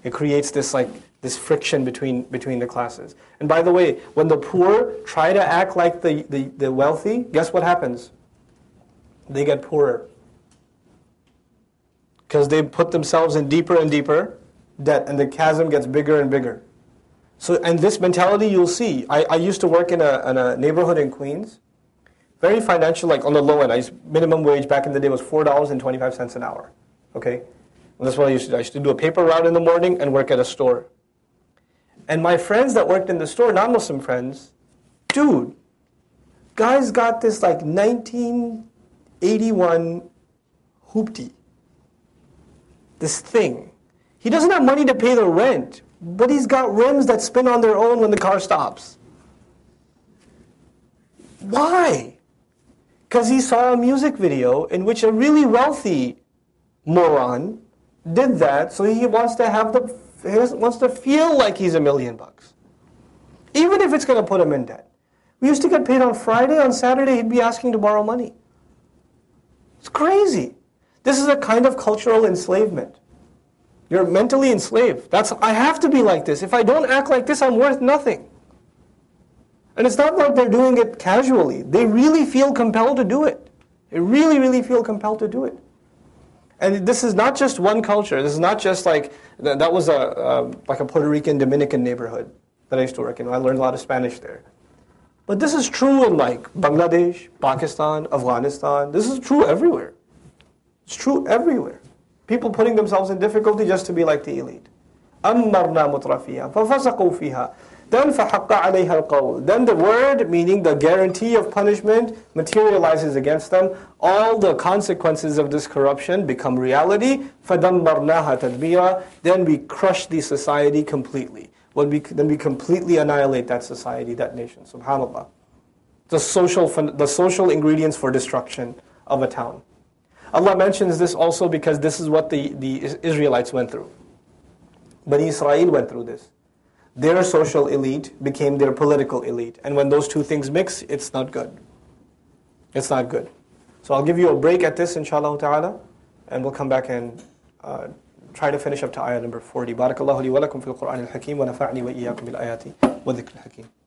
It creates this like this friction between between the classes. And by the way, when the poor try to act like the, the, the wealthy, guess what happens? They get poorer. Because they put themselves in deeper and deeper debt, and the chasm gets bigger and bigger. So, and this mentality you'll see. I, I used to work in a, in a neighborhood in Queens very financial, like on the low end. I used, minimum wage back in the day was four dollars and twenty five cents an hour. Okay, and that's what I used to do. I used to do a paper route in the morning and work at a store. And my friends that worked in the store, non-Muslim friends, dude, guys got this like 1981 hoopty. This thing. He doesn't have money to pay the rent, but he's got rims that spin on their own when the car stops. Why? because he saw a music video in which a really wealthy moron did that, so he wants to have the he wants to feel like he's a million bucks, even if it's going to put him in debt. We used to get paid on Friday. On Saturday, he'd be asking to borrow money. It's crazy. This is a kind of cultural enslavement. You're mentally enslaved. That's I have to be like this. If I don't act like this, I'm worth nothing. And it's not like they're doing it casually. They really feel compelled to do it. They really, really feel compelled to do it. And this is not just one culture. This is not just like that was a like a Puerto Rican Dominican neighborhood that I used to work in. I learned a lot of Spanish there. But this is true in like Bangladesh, Pakistan, Afghanistan. This is true everywhere. It's true everywhere. People putting themselves in difficulty just to be like the elite. أَمَّرْنَا مُتْرَفِيهَا فَفَسَقُوا فِيهَا Then فَحَقَّ عَلَيْهَا الْقَوْلُ Then the word, meaning the guarantee of punishment, materializes against them. All the consequences of this corruption become reality. فَدَمَّرْنَاهَا تَدْمِيرًا Then we crush the society completely. When we, then we completely annihilate that society, that nation. SubhanAllah. The social, the social ingredients for destruction of a town. Allah mentions this also because this is what the, the Israelites went through. Bani Israel went through this. their social elite became their political elite. And when those two things mix, it's not good. It's not good. So I'll give you a break at this, inshallah ta'ala, and we'll come back and uh, try to finish up to ayah number 40. بارك الله لي ولكم في القرآن الحكيم ونفعني وإياكم بالآيات والذكر الحكيم.